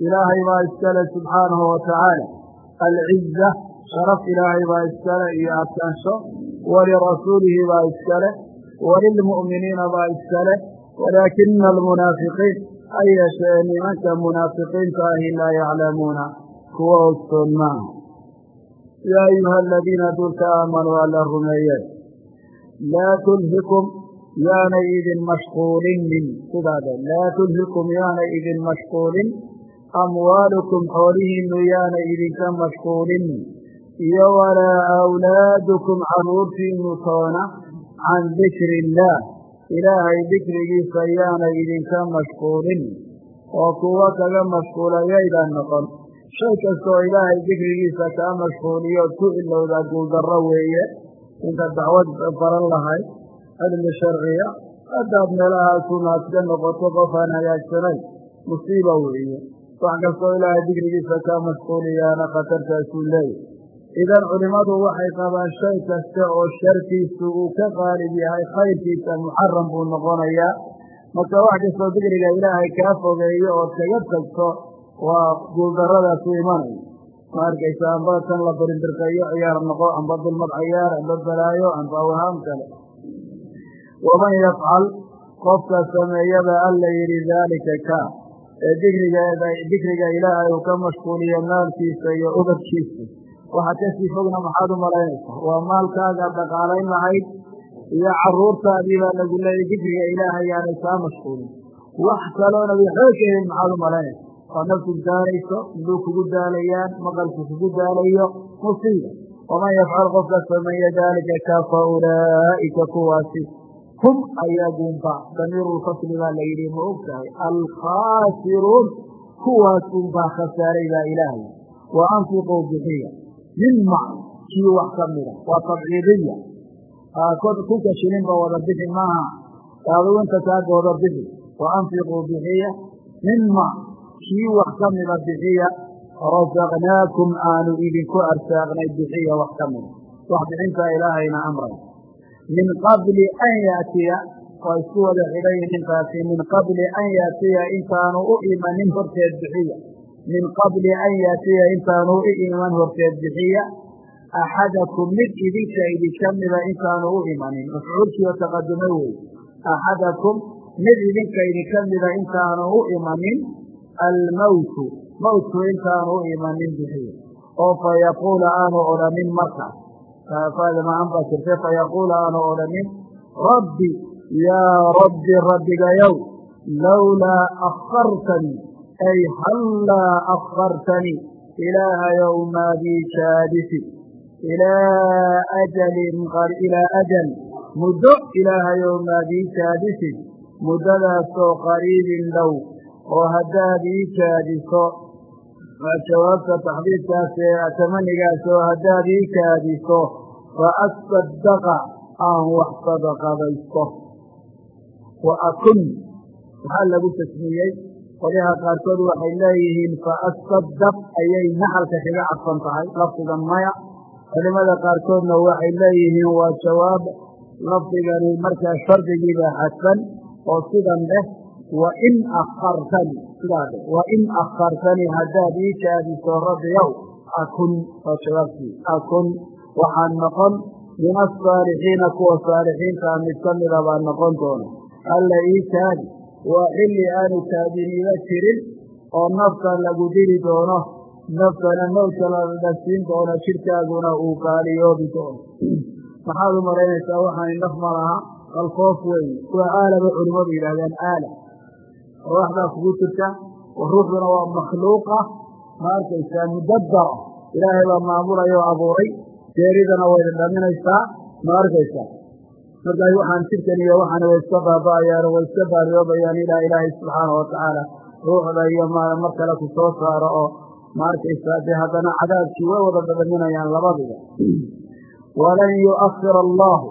ilaahay baa iskale subxaanahu watacaala alciza sharaf ilaahay baa iskale iyo adkaansho walirasuulihi baa iskale walilmu'miniina baa iskale. Walaakina almunaafiqiin ha yeeshee nimanka munaafiqiinta ahi laa yaclamuuna. Kuwa ogsoon maaha. Yaa ayuha aladiina dulka aamanuu alla rumeeyeen laa tulhikum yaanay idin mashquulinin sidaade laa tulhikum yaanay idin mashquulin amwaalukum xoolihiinu yaanay idinka mashquulinin iyo walaa awlaadukum carruurtiinu toona can dikri illaah ilaahay dikrigiisa yaanay idinka mashquulin oo kuwa kaga mashquulayayda noqon shay kastaoo ilaahay dikrigiisa kaa mashquuliyood ku ilowdaa guuldarro weeye inta dacwad baran lahayd cilmi sharciya haddaad meelahaasunaad ka noqoto qof aan hagaagsanayn musiiba weeye wax kastoo ilaahay dikrigiisa kaa mashquuliyaana khatartaasuu leeyahy idan culimmadu waxay qabaan shay kasta oo sharkiisu uu ka qaalib yahay khayrkiisa muxaram buu noqonayaa marka wax kastoo dikriga ilaahay kaa fogeeyo ood kaga tagto waa guuldaradaas u imanaya ma arkaysa amba tan la birinbirqeeyo ciyaar noqo amba dulmad ciyaar amba balaayo amba awhaam kale waman yafcal qofka sameeyaba alla yidhi daalika ka ee dikriga ilaahay uu ka mashquuliyo maalkiisa iyo ubadkiisa waxa ka sii fogna maxaad u malaynaysaa waa maalkaaga dhaqaalayn lahayd iyo caruurtaadii baa lagu leeyay dikriga ilaahay yaanay kaa mashquulin wax kaloona waxba ka helin maxaad u malaynaysa waa naftu daalayso induu kugu daalayaan maqalku kugu daalayo musiiba waman yafcal qofka sameeya daalika ka fa ulaa'ika kuwaasi hum ayagunba damiirulfasli baa la yidhi ma og tahay alkhaasiruun kuwaas unbaa khasaaray baa ilaahay. Wa anfiquu bixiya mima kii wax ka mida waa tabciidiya. Kunka shilinba wada bixi maaha. Daadawinta kaaga wada bixi. Wa anfiquu bixiya mima kii wax ka mida bixiya. Rasaqnaakum aanu idinku arsaaqnay bixiya wax ka mida wax bixintaa ilaahayna amray min qabli an yaatiya waa isku wada xidhayi ninkaasi min qabli an yaatiya intaanu u imanin horteed bixiya min qabli an yaatiya intaanu u iman horteed bixiya axadakum mid idinka idinka mida intaanu u imanin mafcuulkiioo taqadume wey axadakum mid idinka idinka mida intaanu u imanin almowtu mowtku intaanu u imanin bixiya oo fa yaquula aanu odhanin markaas faadama baa jirtay fayaquula aanu odhanin rabbi yaa rabbi rabbigayow lowlaa akhartanii ay hallaa akhartanii ilaahayow maadii jaadisi ilaa ajalin ilaa ajal muddo ilaahayow maadii jaadisid muddadaasoo qariibin dhow oo haddaad ii jaadiso jawaabta taxdiidkaas ee tamanigaas oo haddaad ii kaadiso fa asadaqa aan wax sadaqadaysto. Wa akun maxaa lagu tasmiyey. Qolyaha qaarkood waxay leeyihiin fa asadaq ayay naxalka kaga cadfan tahay lafdiga maya. Culimada qaarkoodna waxay leeyihiin waa jawaab lafdigani markaa shardigiibaa xadfan oo sidan leh wa in akhartani sidaa dheh wa in akhartanii haddaad ii kaadiso rabbiyow akun waa jawaabtii akun waxaan noqon min asaalixiina kuwa saalixiintaa mid ka mida baan noqon doona alla ii kaadi waa xilli aanu kaadiniba jirin oo nafta lagu dili doono naftana mowdka la dhasiin doono jidhkaaguna uu qaaliyoobi doono maxaad u malaynaysaa waxaani naf ma laha waa aalaba culimmadu yidhahdeen aala oo waxbaa kugu jirta ruuxduna waa makhluuqa. Ma arkaysaa mudabbara ilaahay baa maamulaya oo abuuray. Geeridana wayna dhaminaysaa. Ma arkaysaa? Markaas waxaan jidhkan iyo waxaana way iska baaba'ayaan oo way iska baariyoobayaan. Ilaa ilaahay subxaana watacaala ruuxda iyo mar kale ku soo saaro oo ma arkaysaa dee haddana cadaabkii way wada dhadhaminayaan labadiba walan yu'akhir allaahu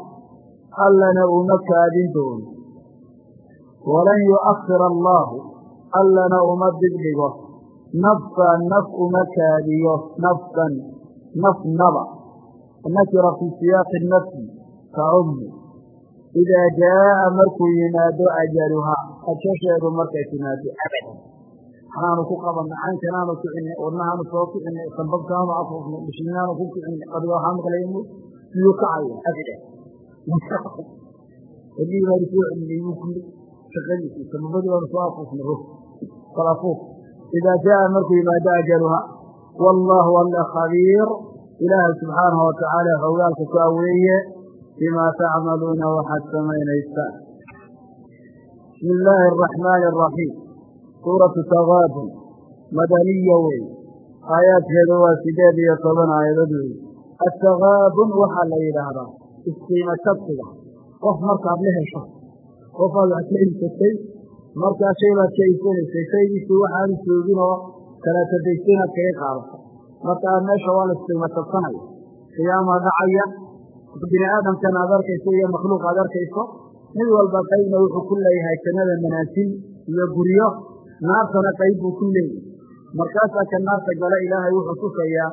allana uma kaadin doono walan yu'akhir allaahu allana uma digdhigo nafsa naf uma kaadiyo nafsan nafnaba nakira fii siyaaqi nafsi tacummu idaa jaa'a markuu yimaado ajaluhaa ajasheedu markay timaado abadan waxaanu ku qabanna caynkanaanu kicinay wadnahaanu soo kicinay sambabkaanu afuufnay bishinaanu ku kicinay qadiga waxaa maqlaymu siyuu kacaya abadan shaqadiisii sambabadii baanu soo afuufnay ruux salafuuf idaa jaa'a markuu yimaado ajaluhaa wallaahu alla khabiir ilaahay subxaanahu watacaala xogaalka ku aweeye bimaa tacmaluuna waxaad samaynaysaan bismi illaahi araxmaani araxiim suuratu takaabun madaniya wey aayaadkeedu waa sideed iyo toban aayadood wey attakaabun waxaa la yidhaahdaa iskiima kabsiga qof markaad la hesho qofaad wax ka iibsatay markaa shay baad ka iibsanaysay shaygiisii waxaanu joogin oo kala tadaysa inaad kaga qaadato markaa meesha waa la iskiima kabsanaya qiyaamaa dhacaya bini aadamkan aad arkayso iyo makhluuq aad arkayso mid walba qaybna wuxuu ku leeyahay jannada manaasil iyo guryo naartana qayb buu ku leeyahay. Markaasaa ka naarta gala ilaahay wuxuu tusayaa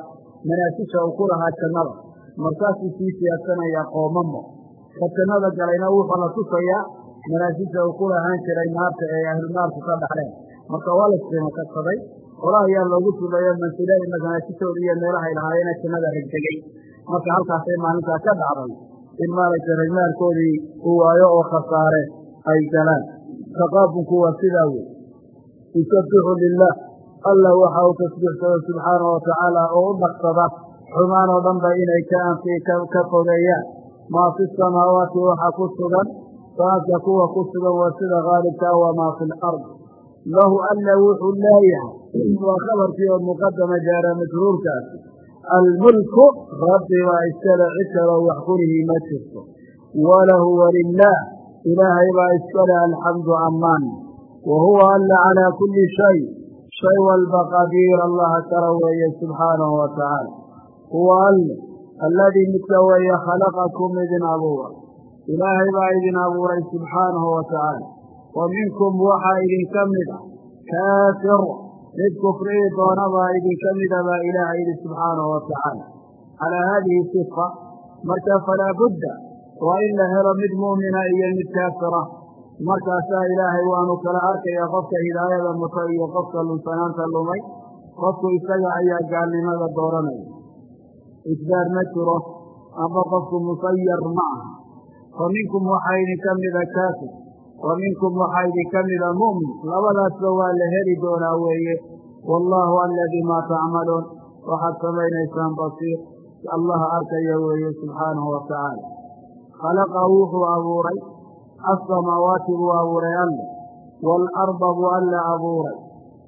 manaasisha uu ku lahaa jannada. Markaasuu sii siyaadsanayaa qoomamo. Ka jannada galayna wuxuu la tusayaa manaasisha uu ku lahaan jiray naarta ee ahlu naarku ka dhaxleen. Marka waa la iskiima kabsaday qola ayaa loogu sugayo mansilada manaasishooda iyo meelahay lahaayeen jannada regdegey marka halkaasay maalintaa ka dhacday in maaragtay ragmaalkoodii uu waayo oo khasaare ay galaan. Taqaabunku waa sidaa wey yusabbixu lilah allah waxa uu tasbiixsado subxaanahu watacaala oo u dhaqsada. Xumaan oo dhanba inay ka anfi ka fogeeyaan maa fi samaawaati waxa ku sugan saadka kuwa ku sugan waa sida khaalibkaa wamaa fi lard lahu alla wuxuu leeyahay waa khabarkii oo muqadama jaara majruurkaasi almulku rabbi baa iskale cid kaloo wax kulihii ma jirto walahu walilaah ilaahay baa iskale alxamdu ammaan wa huwa alla calaa kulli shay shay walba qadiir allaha kala weeye subxaanahu wa tacaala huwa alle alladii midka weeye khalaqakum idin abuura ilaahay baa idin abuuray subxaanahu wa tacaala wa minkum waxaa idinka mid a kaafir mid kufri'i doonabaa idinka mida baa ilaahay yidhi subxaanahu wa tacaala calaa haadihi sifa marka falaa budda waa in la helo mid mu'mina iyo mid kaafira. Markaasaa ilaahay waanu kala arkaya qofka hidaayada muta iyo qofka lunsanaanta lumay. Qofku isaga ayaa gaalnimada dooranaya. Isbaar ma jiro amba qofku musayar ma aha fa minkum waxaa idinka mida kaafir wa minkum waxaa idinka mida mu'min labadaasba waa la heli doonaa weeye wallaahu alla bimaa tacmaluun waxaad samaynaysaan basiir allaha arkaya weeye subxaanahu wa tacaala khalaqa wuxuu abuuray assamaawaati buu abuuray alle waalarda buu alle abuuray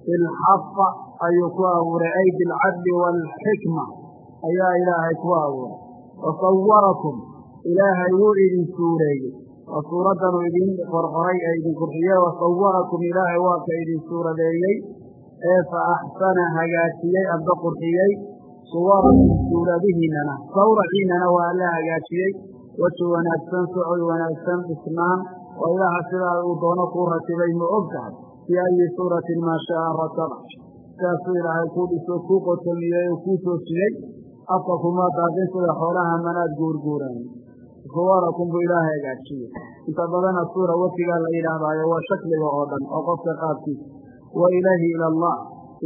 bilxaqa ayuu ku abuuray ay bilcadli waalxikma ayaa ilaahay ku abuuray wa sawarakum ilaahay wuu idin suureeyey oo suuraddanuu idin qorqoray ee idin qurxiyey wa sawarakum ilaahay waa ka idin suuradeeyey. Ee fa axsana hagaajiyey amba qurxiyey. Suwarakum suuradihiinana sawraciinana waa alla hagaajiyey. Weji wanaagsan socod wanaagsan dhisnaan oo ilaaha sidaa uu doono kuu ratibay ma og tahay? Fii ayi suuratin maa shaaa rakaba sidaasuu ilaahay kuu dhiso kuu qotomiyey oo kuu toosiyey. Afka kuma daaqin sida xoolaha manaad guurguuraan suwarakum buu ilaahay hagaajiyey inta badana suura wejigaa la yidhaahdaayo waa shakliga oo dhan oo qofka qaabkiisa wa ilaahi ila allah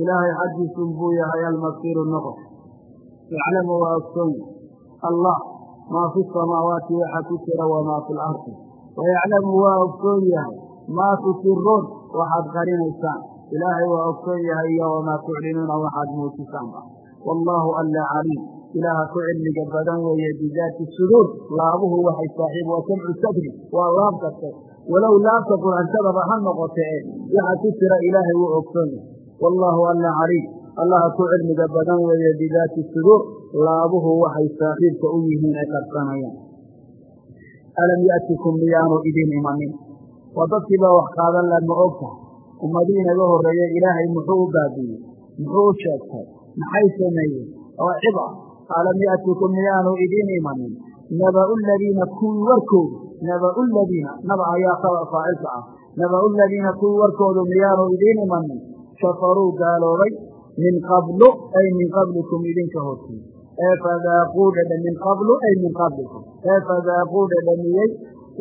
ilaahay xaggiisun buu yahay almasiiru noqo yaclamu waa ogsoon allah maa fi samaawaati waxa ku jira wamaa fi lardi wayaclamu waa ogsoon yahay maa tusiruun waxaad qarinaysaan ilaahay waa ogsoon yahay iyo wamaa tuclinuuna waxaad muujisaanba wallaahu alla caliim ilaaha ku cilmiga badan weeye bidaati suduur laabuhu waxay saaxiib waa jamcu sadri. Waa laab kaste walow laabta quraantadaba ha noqotee waxa ku jira ilaahay wuu ogsoon yahay. Wallaahu alla caliim. Allaha ku cilmiga badan weeye bidaati suduur laabuhu waxay saaxiibka u yihiin ay qarsanayaan. Alam ya'tikum miyaanu idin imanin? Waa dadkiibaa wax qaadan la ma og tahay ummadii ilaahay muxuu u baabiiyey muxuu u sheegtay? Maxay sameeyeen? Oo alam ya'tikum miyaanu idin imanin naba'u ladiina kuwii warkoodu naba'u ladiina naba ayaa faacilka ah naba'u ladiina kuwii warkoodu miyaanu idiin imanin kafaruu gaaloobay min qablu ay min qablikum idinka hortii ee fadaaquu dhedha min qablu ay min qablikum ee fadaaquu dhedhamiyey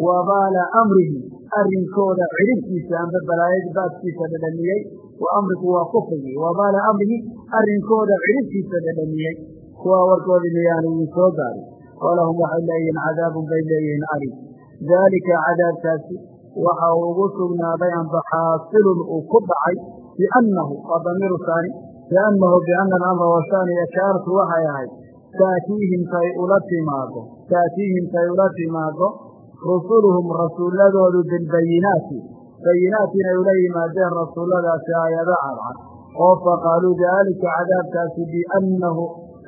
wabaala amrihi arrinkooda cidhibkiisa amba balaayada baaskiisa dhedhamiyey wa amriku waa kufrigii wabaala amrihi arrinkooda cidhibkiisa dhedhamiyey kuwaa warkoodii miyaanu idin soo gaarin. Walahum waxay leeyihiin cadaabun bay leeyihiin alim daalika cadaabkaasi waxa uu ugu sugnaaday amba xaasilun uu ku dhacay biannahu waa damiiru saani biannahu biana alamra washaani ashaartu waxay ahayd taatiihim tay ula timaado taatiihim tay ula timaado rusuluhum rasuuladoodu bilbayinaati. Bayinaat inay ula yimaadeen rasuulladaasi aayado cadcad oo faqaaluu daalika cadaabkaasi biannahu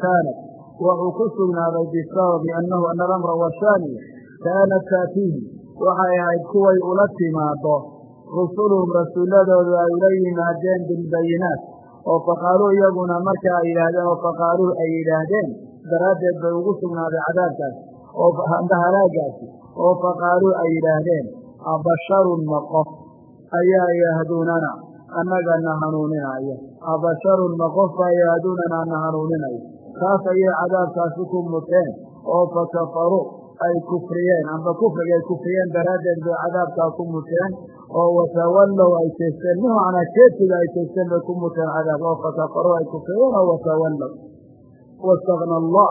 kaanat wuxuu ku sugnaaday bisababi annahu ana alamra washaaniya kaanat taatiihim waxay ahayd kuway ula timaado rusuluhum rasuuladoodu ay ula yimaadeen bilbayinaat oo faqaaluu iyaguna marka ay yidhaahdeen oo faqaaluu ay yidhaahdeen daraaddeed bay ugu sugnaaday cadaabkaasi oo amba halaagaasi oo faqaaluu ay yidhaahdeen abasharun ma qof ayaa yahduunana annagana hanuuninaya abasharun ma qofbaa yahduunana na hanuuninaya taas ayay cadaabkaasi ku muteen oo fakafaruu ay kufriyeen. Amba kufriga ay kufriyeen daraaddeed bay cadaabkaa ku muteen oo watawallow ay jeesteen. Bimacnaa jeesiga ay jeesteen bay ku muteen cadaab oo fakafaruu ay kufriyeen oo watawallow wastakna allah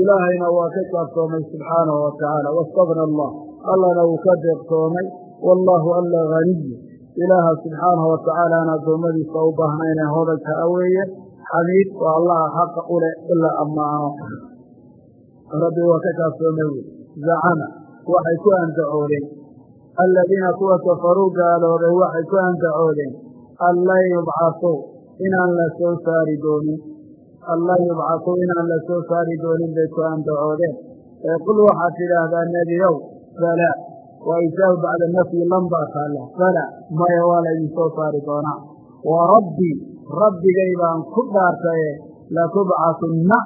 ilaahayna waa ka kaaftoomay subxaanahu watacaala wastakna allah allana wuu ka deeqtoomay. Wallaahu alla haniyu ilaaha subxaanahu watacaalaana addoommadiisa u baahnayne hodanka a weeye xamiid waa allaha xaqa u leh ila ammaano. Rabbi waa ka kaaftoomay wey zacama waxay ku andacoodeen. Aladiina kuwa kafaruu gaaloobay waxay ku andacoodeen. An lan yubcasuu inaan la soo saari doonin. An lan yubcasuu inaan la soo saari doonin bay ku andacoodeen. Ee qul waxaad tidhaahdaa nebiyow falaa waa isaab bacda nafyi lan baa taalla. Falaa maya waa laydin soo saari doonaa. Wa rabbii rabbigay baan ku dhaartaye latubcasunna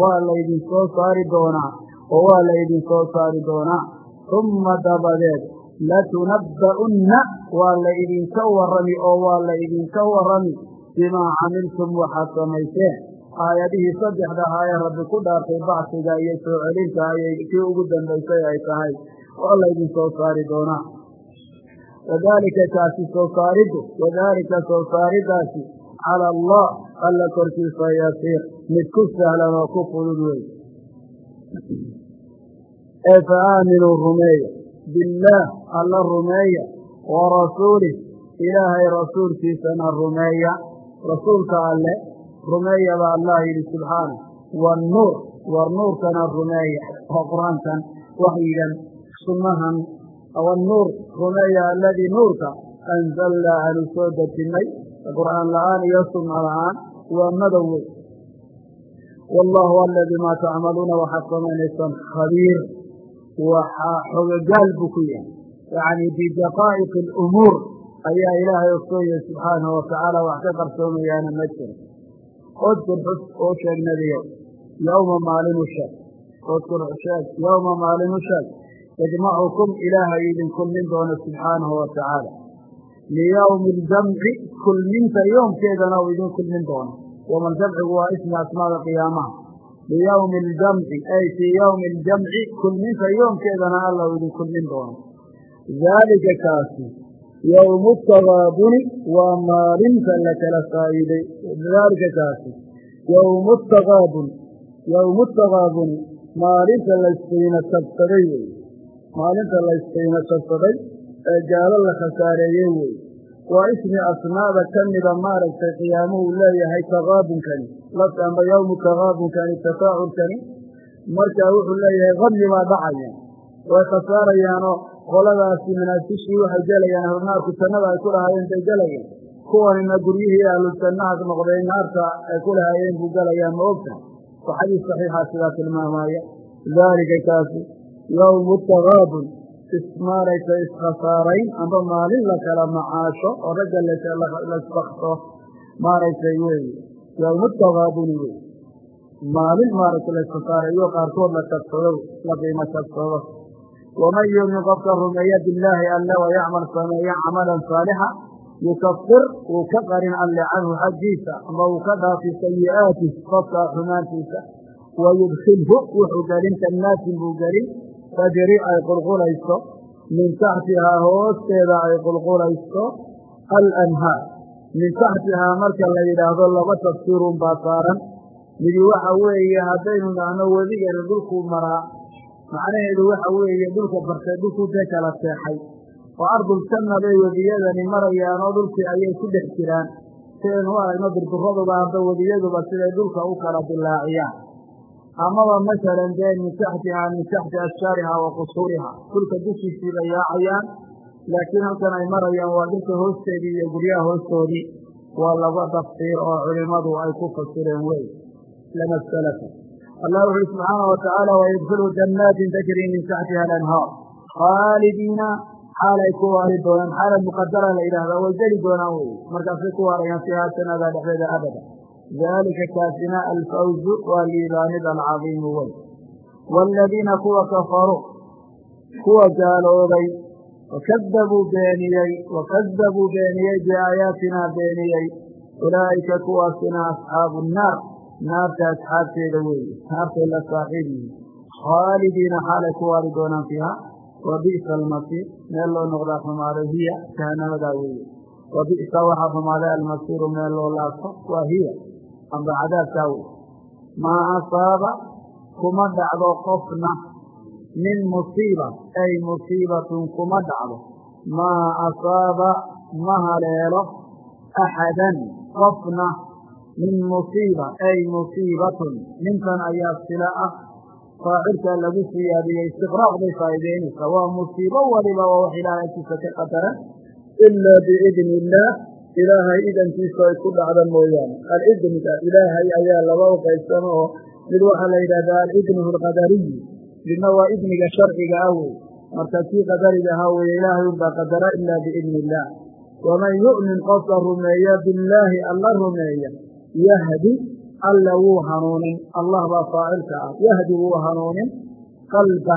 waa laydin soo saari doonaa oo waa laydin soo saari doonaa. Humma dabadeed latunabba'unna waa la idinka warrami oo waa la idinka warrami. Bimaa camiltum waxaad samayseen. Aayadihii saddexda ahaayee rabbi ku dhaartay bacsiga iyo soo celinta ayay kii ugu dambaysay ay tahay waa laydin soo saari doonaa. Wadaalika kaasi soo saariddu wadaalika soo saaridaasi cala allah alla korkiisa yasiir mid ku sahlan oo ku fudud wey ee fa aaminuu rumeeya billaah alla rumeeya wa rasuulih ilaahay rasuulkiisana rumeeya rasuulka alle rumeeya baa allah yidhi subxaana wannuur war nuurkana rumeeya oo qur'aankan waxyigan sunnahan wannuur rumeeya aladii nuurka anzalnaa aanu soo dejinnay qur'aan la'aan iyo sunna la'aan waa madow. Wey wallaahu alla bimaa tacmaluuna waxaad samaynaysaan khabiir. Waxaa xogogaal buu ku yahay. Yacni bidaqaa'iqi alumuur ayaa ilaahay ogsooya subxaanahu watacaala wax ka qarsoomayaana ma jiro. Odkur xus oo sheeg nebiyow yowma maalinu sheeg. Odkur sheeg yowma maalinu sheeg. Yajmacukum ilaahay idin kulmin doono subxaanahu wa liyowmi aljamci kulminta yoomkeedana uu idin kulmin doono yowma aljamcigu waa ismi asmaada qiyaamaha liyowmi aljamci ay fii yowmi aljamci kulminta yoomkeedana alla uu idin kulmin doono daalika kaasi yowmu tagaabuni waa maalinta la kala faa'iiday daalika kaasi yowmu tagaabun yowmu tagaabuni maalinta layskiina tabsaday wey maalinta layskiina tabsaday ee gaalo la khasaareeyey wey. Waa ismi asmaada ka mida maaragtay qiyaamuhu leeyahay tagaabunkani lafta amba yowmu tagaabunkani tafaaculkani. Markaa wuxuu leeyahay qadli baa dhacaya. Way khasaarayaanoo qoladaasi manaasishii waxay gelayaan ahlunaarku jannada ay ku lahaayeen bay gelayaan kuwanina guryihii ahlu jannaha noqday naarta ay ku lahaayeen buu gelayaan ma ogta waa xadiis saxiixa sidaa tilmaamaya daalika kaasi yowmu tagaabun ismaaraysa iskhasaarayn amba maalin la kala macaasho oo ragga laisbakto maaragtay weeye yowmu tagaabuni wey maalin maaragtay laiskasaareeyo qaarkood la kabsado la qiimo kabsado. Waman yumin qofka rumeeya billaahi alle wayacmal sameeya camalan saalixa yukafir wuu ka qarin alle canhu xaggiisa amba wuu ka dhaafi sayi'aatih qofka xumaantiisa. Wayudkilhu wuxuu gelin jannaatin buu gelin tajri ay qulqulayso min taxtihaa hoosteeda ay qulqulayso alanhaar min taxtihaa marka la yidhaahdo laba tafsiirun baa saaran. Midi waxa weeye haddaynu dhahno webigeena dhulkuu maraa. Macnaheedu waxa weeye dhulka bartay dhulkuu dee kala seexay. Oo arduljanna bay webiyadani marayaan oo dhulkii ayay ku dhex jiraan. Sidaynu u aragno durduraduba amba webiyaduba siday dhulka u kala dilaaciyaan amaba masalan dee min taxtihaa min taxti ashjaariha wa qusuuriha. Dhulka dushiisii bay yaacayaan laakiin halkan ay marayaan waa dhulka hoosteedii iyo guryaha hoostoodii. Waa laba tafsiir oo culimmadu ay ku fasireen wey. Lama salafa allah wuxuuli subxaana wa tacaala wayudkilu jannaatin tajrii min taxtiha alanhaar khaalidiina xaalay ku waari doonaan xaala muqadara la yidhahdaa way geli doonaan wey. Markaasay ku waarayaan fiihaa jannada dhexdeeda abada daalika kaasina alfawzu waa liibaanid alcadiimu wey waaladiina kuwa kafaruu kuwa gaaloobay wakadabuu beeniyey wakadabuu beeniyey biaayaatinaa beeniyey ulaa'ika kuwaasina asxaabu nnaar naarta asxaabteeda weeye naartay la saaxiib yihiin khaalidiina xaalay ku waari doonaan fiiha wa bi'sa almasiir meel loo noqdaa xumaaday hiya jahanamadaa weeye wa bi'sa waxaa xumaaday almasiiru meel loo laabto waa hiya amba cadaabkaa wey. Maa asaaba kuma dhacdo qofna min musiiba ay musiibatun kuma dhacdo. Maa asaaba ma haleelo axadan qofna min musiiba ay musiibatun. Ninkan ayaa sila ah faacilkaa lagu siyaadiyey istiqraaq bay faa'iideynaysaa waa musiibo waliba waa wax ilaahay agtiisa ka qadaran. Ilaa biidni illaah ilaahay idankiisa ay ku dhacda mooyaane alidniga ilaahay ayaa laba u qaybsama oo mid waxaa la yidhahdaa alidnuhu alqadariyu midna waa idniga sharciga ah wey. Marka kii qadariga ahaa weye ilaahay unbaa qadara ilaa biidni illaah waman yu'min qofka rumeeya billaahi alla rumeeya yahdi alla wuu hanuunin. Allah baa faacilka ah. Yahdi wuu hanuunin qalba.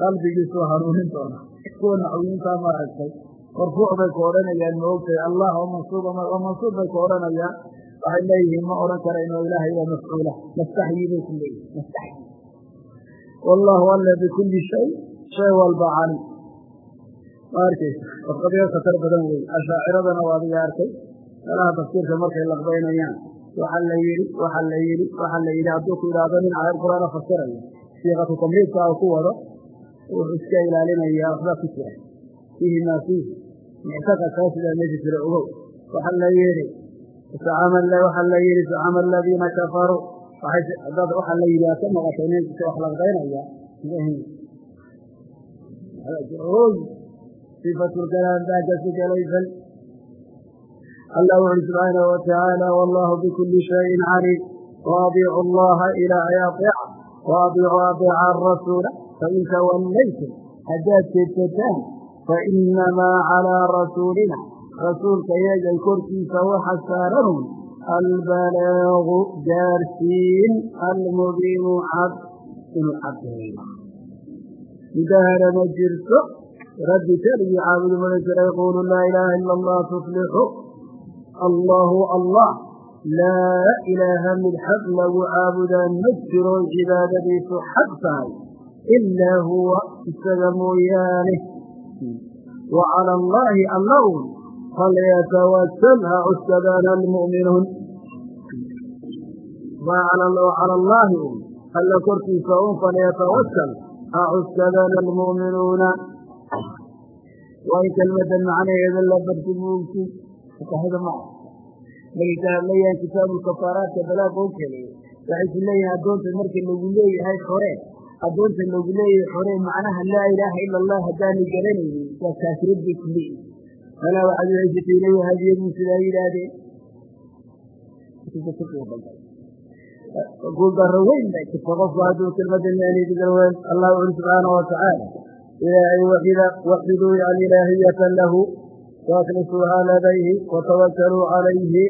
Qalbigiisuu hanuunin doona kuwa naxwiyiintaa ma aragtay marfuuc bay ku odhanayaan ma ogtahay allah oo mansuuba oo mansuub bay ku odhanayaan. Waxay leeyihiin ma odhan karayno ilaahay waa mafcuula nastaxyi bay ku leeyihiin nastaxyi wallaahu alla bikulli shay shay walba cali ma arkaysa warqadiga khatar badan wey ashaaciradana waa adiga arkay meelaha tafsiirka markay laqbaynayaan waxa la yidhi waxa la yidhi waxa la yidhi. Hadduu ku yidhaahdo nin aayad qur'aana fasiraya siiqatu tamriidka u ku wado. Wuxuu iska ilaalinayaa waxba ku jira fiihi maa fiihi muctaqadkaa sidaa meesha jira ogow waxa la yidhi waxa la yidhi zacama aladiina kafaruu dad waxa la yidhi aad ka maqatay ninka wax laqbaynaya sifatulkalaam baa kasi galaysay allah wuxuuli subxaanahu watacaala wallahu bikuli shayin caliim. Waadiicu allaha ilaahay aeeca waadiicu adeeca arasuula fain tawallaytum haddaad jeedsataan fainamaa calaa rasuulina rasuulka yagay korkiisa waxa saaranun albalaagu gaarsiin almubiinu cad inuu cadeeyo mudahara ma jirto rabbi keligii caabudu mada jira yaquulu laa ilaaha ila allah tuflixu allahu allah laa ilaaha mid xaq lagu caabudaa ma jiro cibaadadiisu xaq tahay ilaa huwa isaga mooyaane wa cala allaahi alla un falyatawakal ha cuskadaan almu'minuun cala allaahi un alla korkiisa un falyatawakal ha cuskadaan almu'minuuna waa in kelmadan macnaheeda la barti muugti fuqahada maa markay ka hadlayaan kitaabukafaaraadka balaaqa u keliya marka lagu leeyahay xore addoonta lagu leeyahay xore macnaha laa ilaaha ila allah haddaanay garanaynin waa kaafirad bay ku leeyihiin malaa waxaad uhaysatay leeya hadiyaduu sidaa yidhaahdeen guuldaro weyn bay jirta qofku hadduu kelmadan yaanidigalween allah uri subxaanau watacaala ilaahay waxida waxiduu alilaahiyata lahu waaklisuuhaa ladayhi watawakaluu calayhi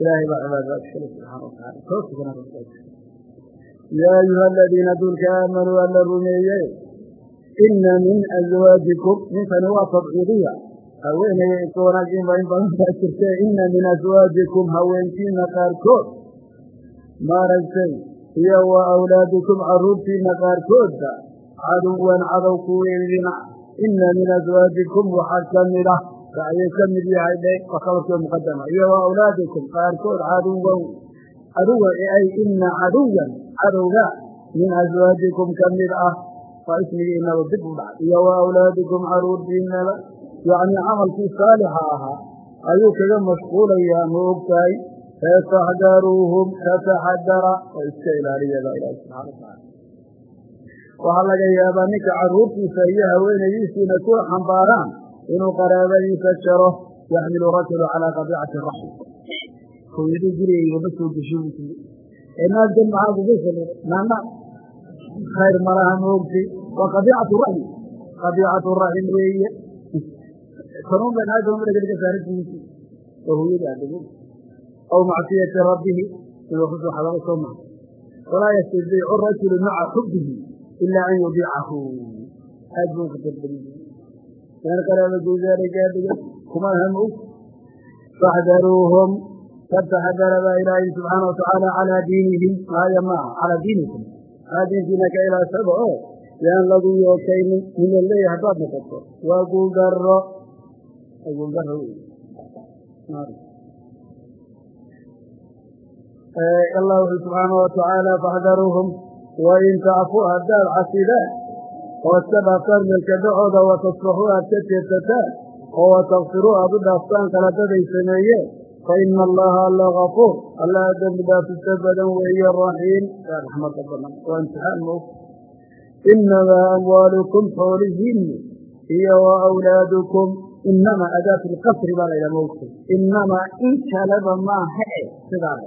ilahay baa cibaadada iskale subxaana wataala yaa ayuha aladiina dulka aamanuu alla rumeeye ina min aswaajikum ninkani waa tabciidiya haweenaya iska wanaagsanba in badan baa jirtee ina min aswaajikum haweenkiina qaarkood maaragtay iyo wa awlaadikum carruurtiina qaarkoodba caduwan cadow kuweydina ina min aswaajikum waxaa ka mid ah ayuu ka mid yahay dhe waa khabarkii muqadama iyo wa awlaadikum qaarkood caduwan caduwa ay ina caduwan cadowga min aswaajikum ka mid ah waa ismigiinaba dib u dhacay iyo wa awlaadikum caruurtiinaba yacni camalkii saalixa ahaa ayuu kaga mashquulayaa ma ogtahay fataxdaruuhum fataxadara oo iska ilaaliyada ilahi subxana wataala waxaa laga yaabaa ninka carruurtiisa iyo haweenaydiisiina ku xambaaraan inuu qaraabadiisa jaro yaxmilu rajulu calaa qadiicati raxm hooyadii gurigayga naagdan maxaa kugu saliray naana khayr malaha moogti waa qadiicatu raxmi qadiicatu raxim weeye kanuun bay naagta madhaga ka saarantihiisi oo hooyada adego aw macsiyati rabbihi siduu ku soo xadaba soo maa walaa yastadiicu rajulu maca xubbihi ilaa an yudiicahu aad buu khatarbadan meel qaraaba guusaaragaadhiga kuma hamow faxdaruuhum fataxdara baa ilaahay subxaana watacaala calaa diinihim maaya maaha calaa diinikum aa diinkiina ka ilaashada oo yaan lagu yookaynin min la leeyahay haddaad noqoto waa guuldaro wey allah wuxuu subxaana watacaala faxdaruuhum wain tacfu haddaad casidaan oo iska dhaaftaan meelka dhacooda watasfaxuu aad ka jeedsataan oo watakfiruu aad u dhaaftaan qaladaday sameeyeen fa ina allaha alla gafuur alla dembi dhaafista badan weeye raxiim raxmada badan waa imtixaan moog inamaa amwaalukum xoolihiinni iyo wa awlaadukum inamaa adaatu lqasri baa laydhaha moogta inamaa in kaleba maaha e sidaa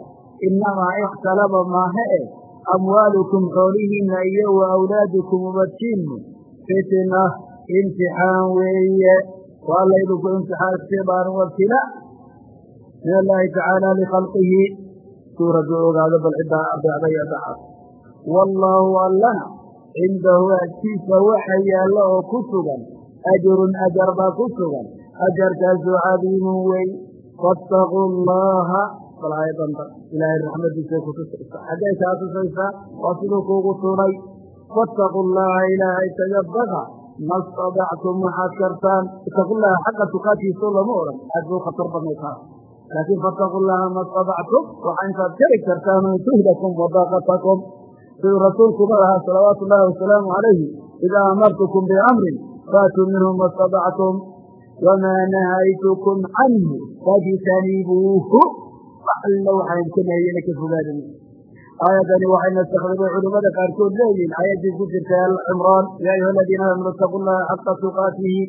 inamaa ix kaleba maaha e amwaalukum xoolihiinna iyo wa awlaadukum ubadkiinnu fitina imtixaan weeye waa laydinku imtixaan istibaan wabtila min allaahi tacaala likhalqihi suu rabbi ogaado bal ciddaa adeecday adacaas wallaahu allana cindahu agtiisa waxa yaalla oo ku sugan ajrun ajar baa ku sugan ajarkaasoo cadiimun wey faataquu allaha bal aayadan bar ilaahay raxmadiisay kutusaysaa xaggay kaa tusaysaa waa siduu kuugu tunay faataquu llaha ilaahay baqa ma stadactum waxaad kartaan itaqu llaha xaqa tukaatiiso lama odhan aad buu khatar badnay taas laakiin faataquu llaha ma stadactum waxa intaad kari kartaan min tuhdakum wadaaqatakum siduu rasuulkuba ahaa salawaatu ullahi wasalaamu calayhi idaa amartukum biamrin faatuu minhu ma stadactum wamaa nahaytukum canhu fajtanibuuhu alla waxaan ka nahiyena ka fogaadin aayaddani waxay nasakday culimmada qaarkood leeyihiin aayaddii ku jirtay alcimraan yaa ayuha aladiina aamanu itaqu llaha xaqa tuqaatihi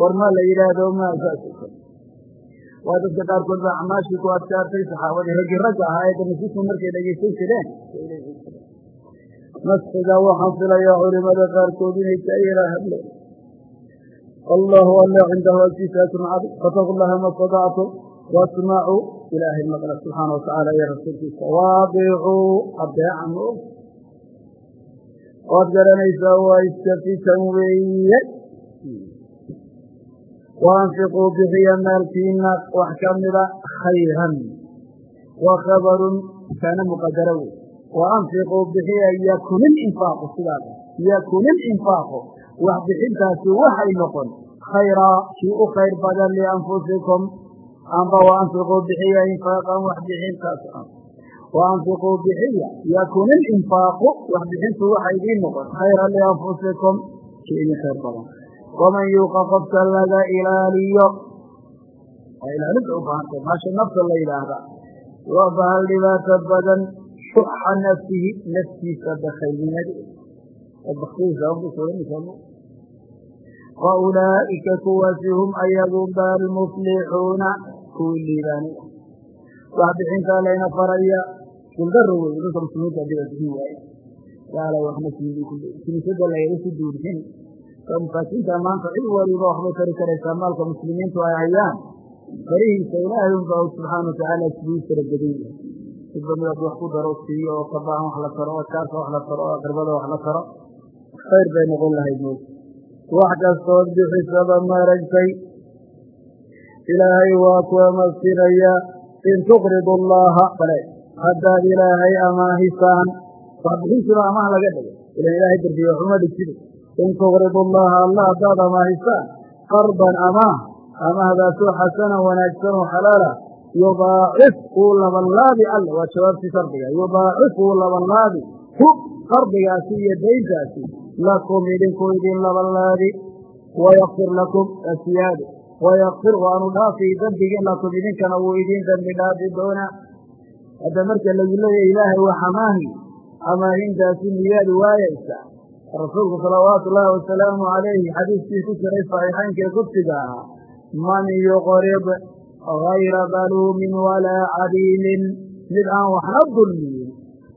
war ma la yidhaahdo ma waa dadka qaarkood baa acmaashii ku adkaartay saxaabadii raggii ragga ahaa aayadda nasiisku markay dhegaysan jireen. Naskiga waxaan filayaa culimada qaarkood inay ka yidhaahdo allahu alla cindahu agtiisa cadi fataqu llaha ma stadactum wasmacuu ilaahay maqla subxaana watacaala iyo rasuulkiisa. Waadiicuu adeeca waad garanaysaa waa iskafitan weeye waanfiquu bixiya maalkiina wax ka mida khayran wa khabarun kaana muqadara wey waanfiquu bixiya yakun ilinfaaqu sidaas yakun ilinfaaqu wax bixintaasi waxay noqon khayraa kii u khayr badan lianfusikum amba waanfiquu bixiya infaaqan wax bixintaas ah waanfiquu bixiya yakun ilinfaaqu wax bixintu waxa idiin noqon khayran lianfusikum kii idin khayr badan waman yuuqa qofka laga ilaaliyo waa ilaalinta u baahantay maasha nafta la yidhaahda waa bahal dhibaato badan shuxa nafsihi naftiisa bakaylnimadi wa ulaa'ika kuwaasi hum ayagu baalmuflixuuna kuwii liibaani wax bixintaa layna faraya guldaro wey dadka muslimiinta adiga bixin waaye gaala waxna kiniisada layga ku duursin masaakiinta maanta cid waliba waxbay kari karaysaa maalka muslimiintu ay hayaan. Barihiisa ilaahay unbaa subxaana watacaala badan yahay midba midaad wax ku daro siiyo oo kabaan wax la taro oo kaarka wax la taro oo aqribada wax la taro khayr bay noqon lahayd mood wax kastood bixisaba maaragtay ilaahay waa ku amasinayaa in tuqridu allaha bale haddaad ilaahay amaahisaan wax bixintuna amaah laga dhigo. Ilan ilaahay darbiye waxuma dhigtida in tuqridu allaha allah haddaad amaahisaan qardan amaah amaahdaasoo xasanan wanaagsan oo xalaala yudaacif wuu labanlaabi alle waa jawaabtii shardiga yudaacif wuu labanlaabi hu qardigaasi iyo dayntaasi lakum idinku idin labanlaabi wayakfir lakum asiyaade wayakfir waanu dhaafi dembigii lakum idinkana wuu idin dembi dhaafi doonaa hadda marka lagu leeya ilaahay wax amaahi amaahintaasi miyaad waayaysaa rasuulku salawaatu ullaahi wasalaamu calayhi xadiiskii ku jiray saxiixaynkee kufsiga ahaa man yuqrib gayra baluumin walaa cadiilin mid aan waxna dulmiyin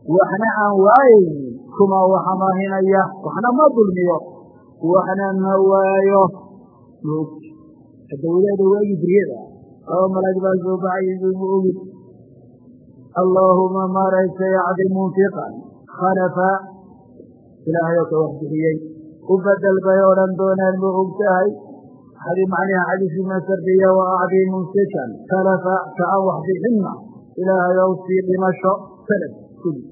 waxna aan waayaynin kuma wax amaahinaya waxna ma dulmiyo waxna ma waayo. Dawlada waagi duryada laba malag baa soo acdi munfiqan khalafa ilaahayoo ka wax bixiyey. U bedel bay odhan doonaan ma og tahay. Macniha xadiisi ma sardiya wa acdi mumsikan talafa ka aan wax bixinna ilaahayow sii dhimasho kuli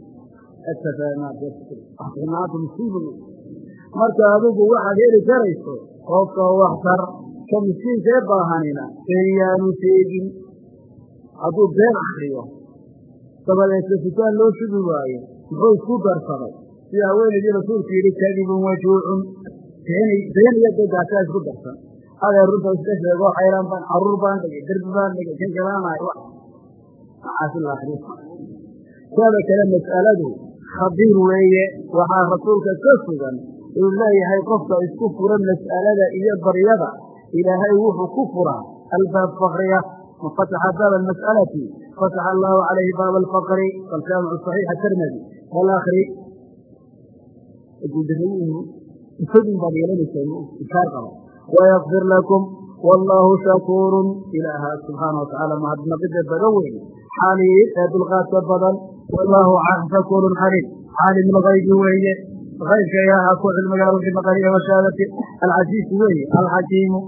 marka adigu waxaad heli karayso qofka wax tar ka miskiinka ee baahanina eeyaanu sheegin. Hadduu been akriyo dabadeedka sitaan loo shugi waayo muxuu isku darsaday sida haweenaydii rasuulku yidhi kadibun wajuucun. Been iyo degaasaa isku darsan adee runta iska sheego xayraan baan carruur baan dhigay derbi baan dhigay macaasilaakris saada kale mas'aladu khabiir weeye. Waxaa rasuulka ka sugan uu leeyahay qofka isku fura mas'alada iyo baryada. Ilaahay wuxuu ku furaa albaab fakriya man fataxa baaba almas'alati. Fataxa allahu calayhi baaba alfaqri. Aljaamicu saxiixa tirmidi bal akri isadin baad yeelanaysaa inkaar qaba wayakfir lakum wallaahu shakuurun ilaaha subxaana watacaala mahadnaqida badan weeye xaliim ee dulqaadka badan wallaahu shakuurun xaliim xaalim lgaybi weeye aybka ilaaha ku cilmiga maqaniya washaadati alcasiisu weeye alxakiimu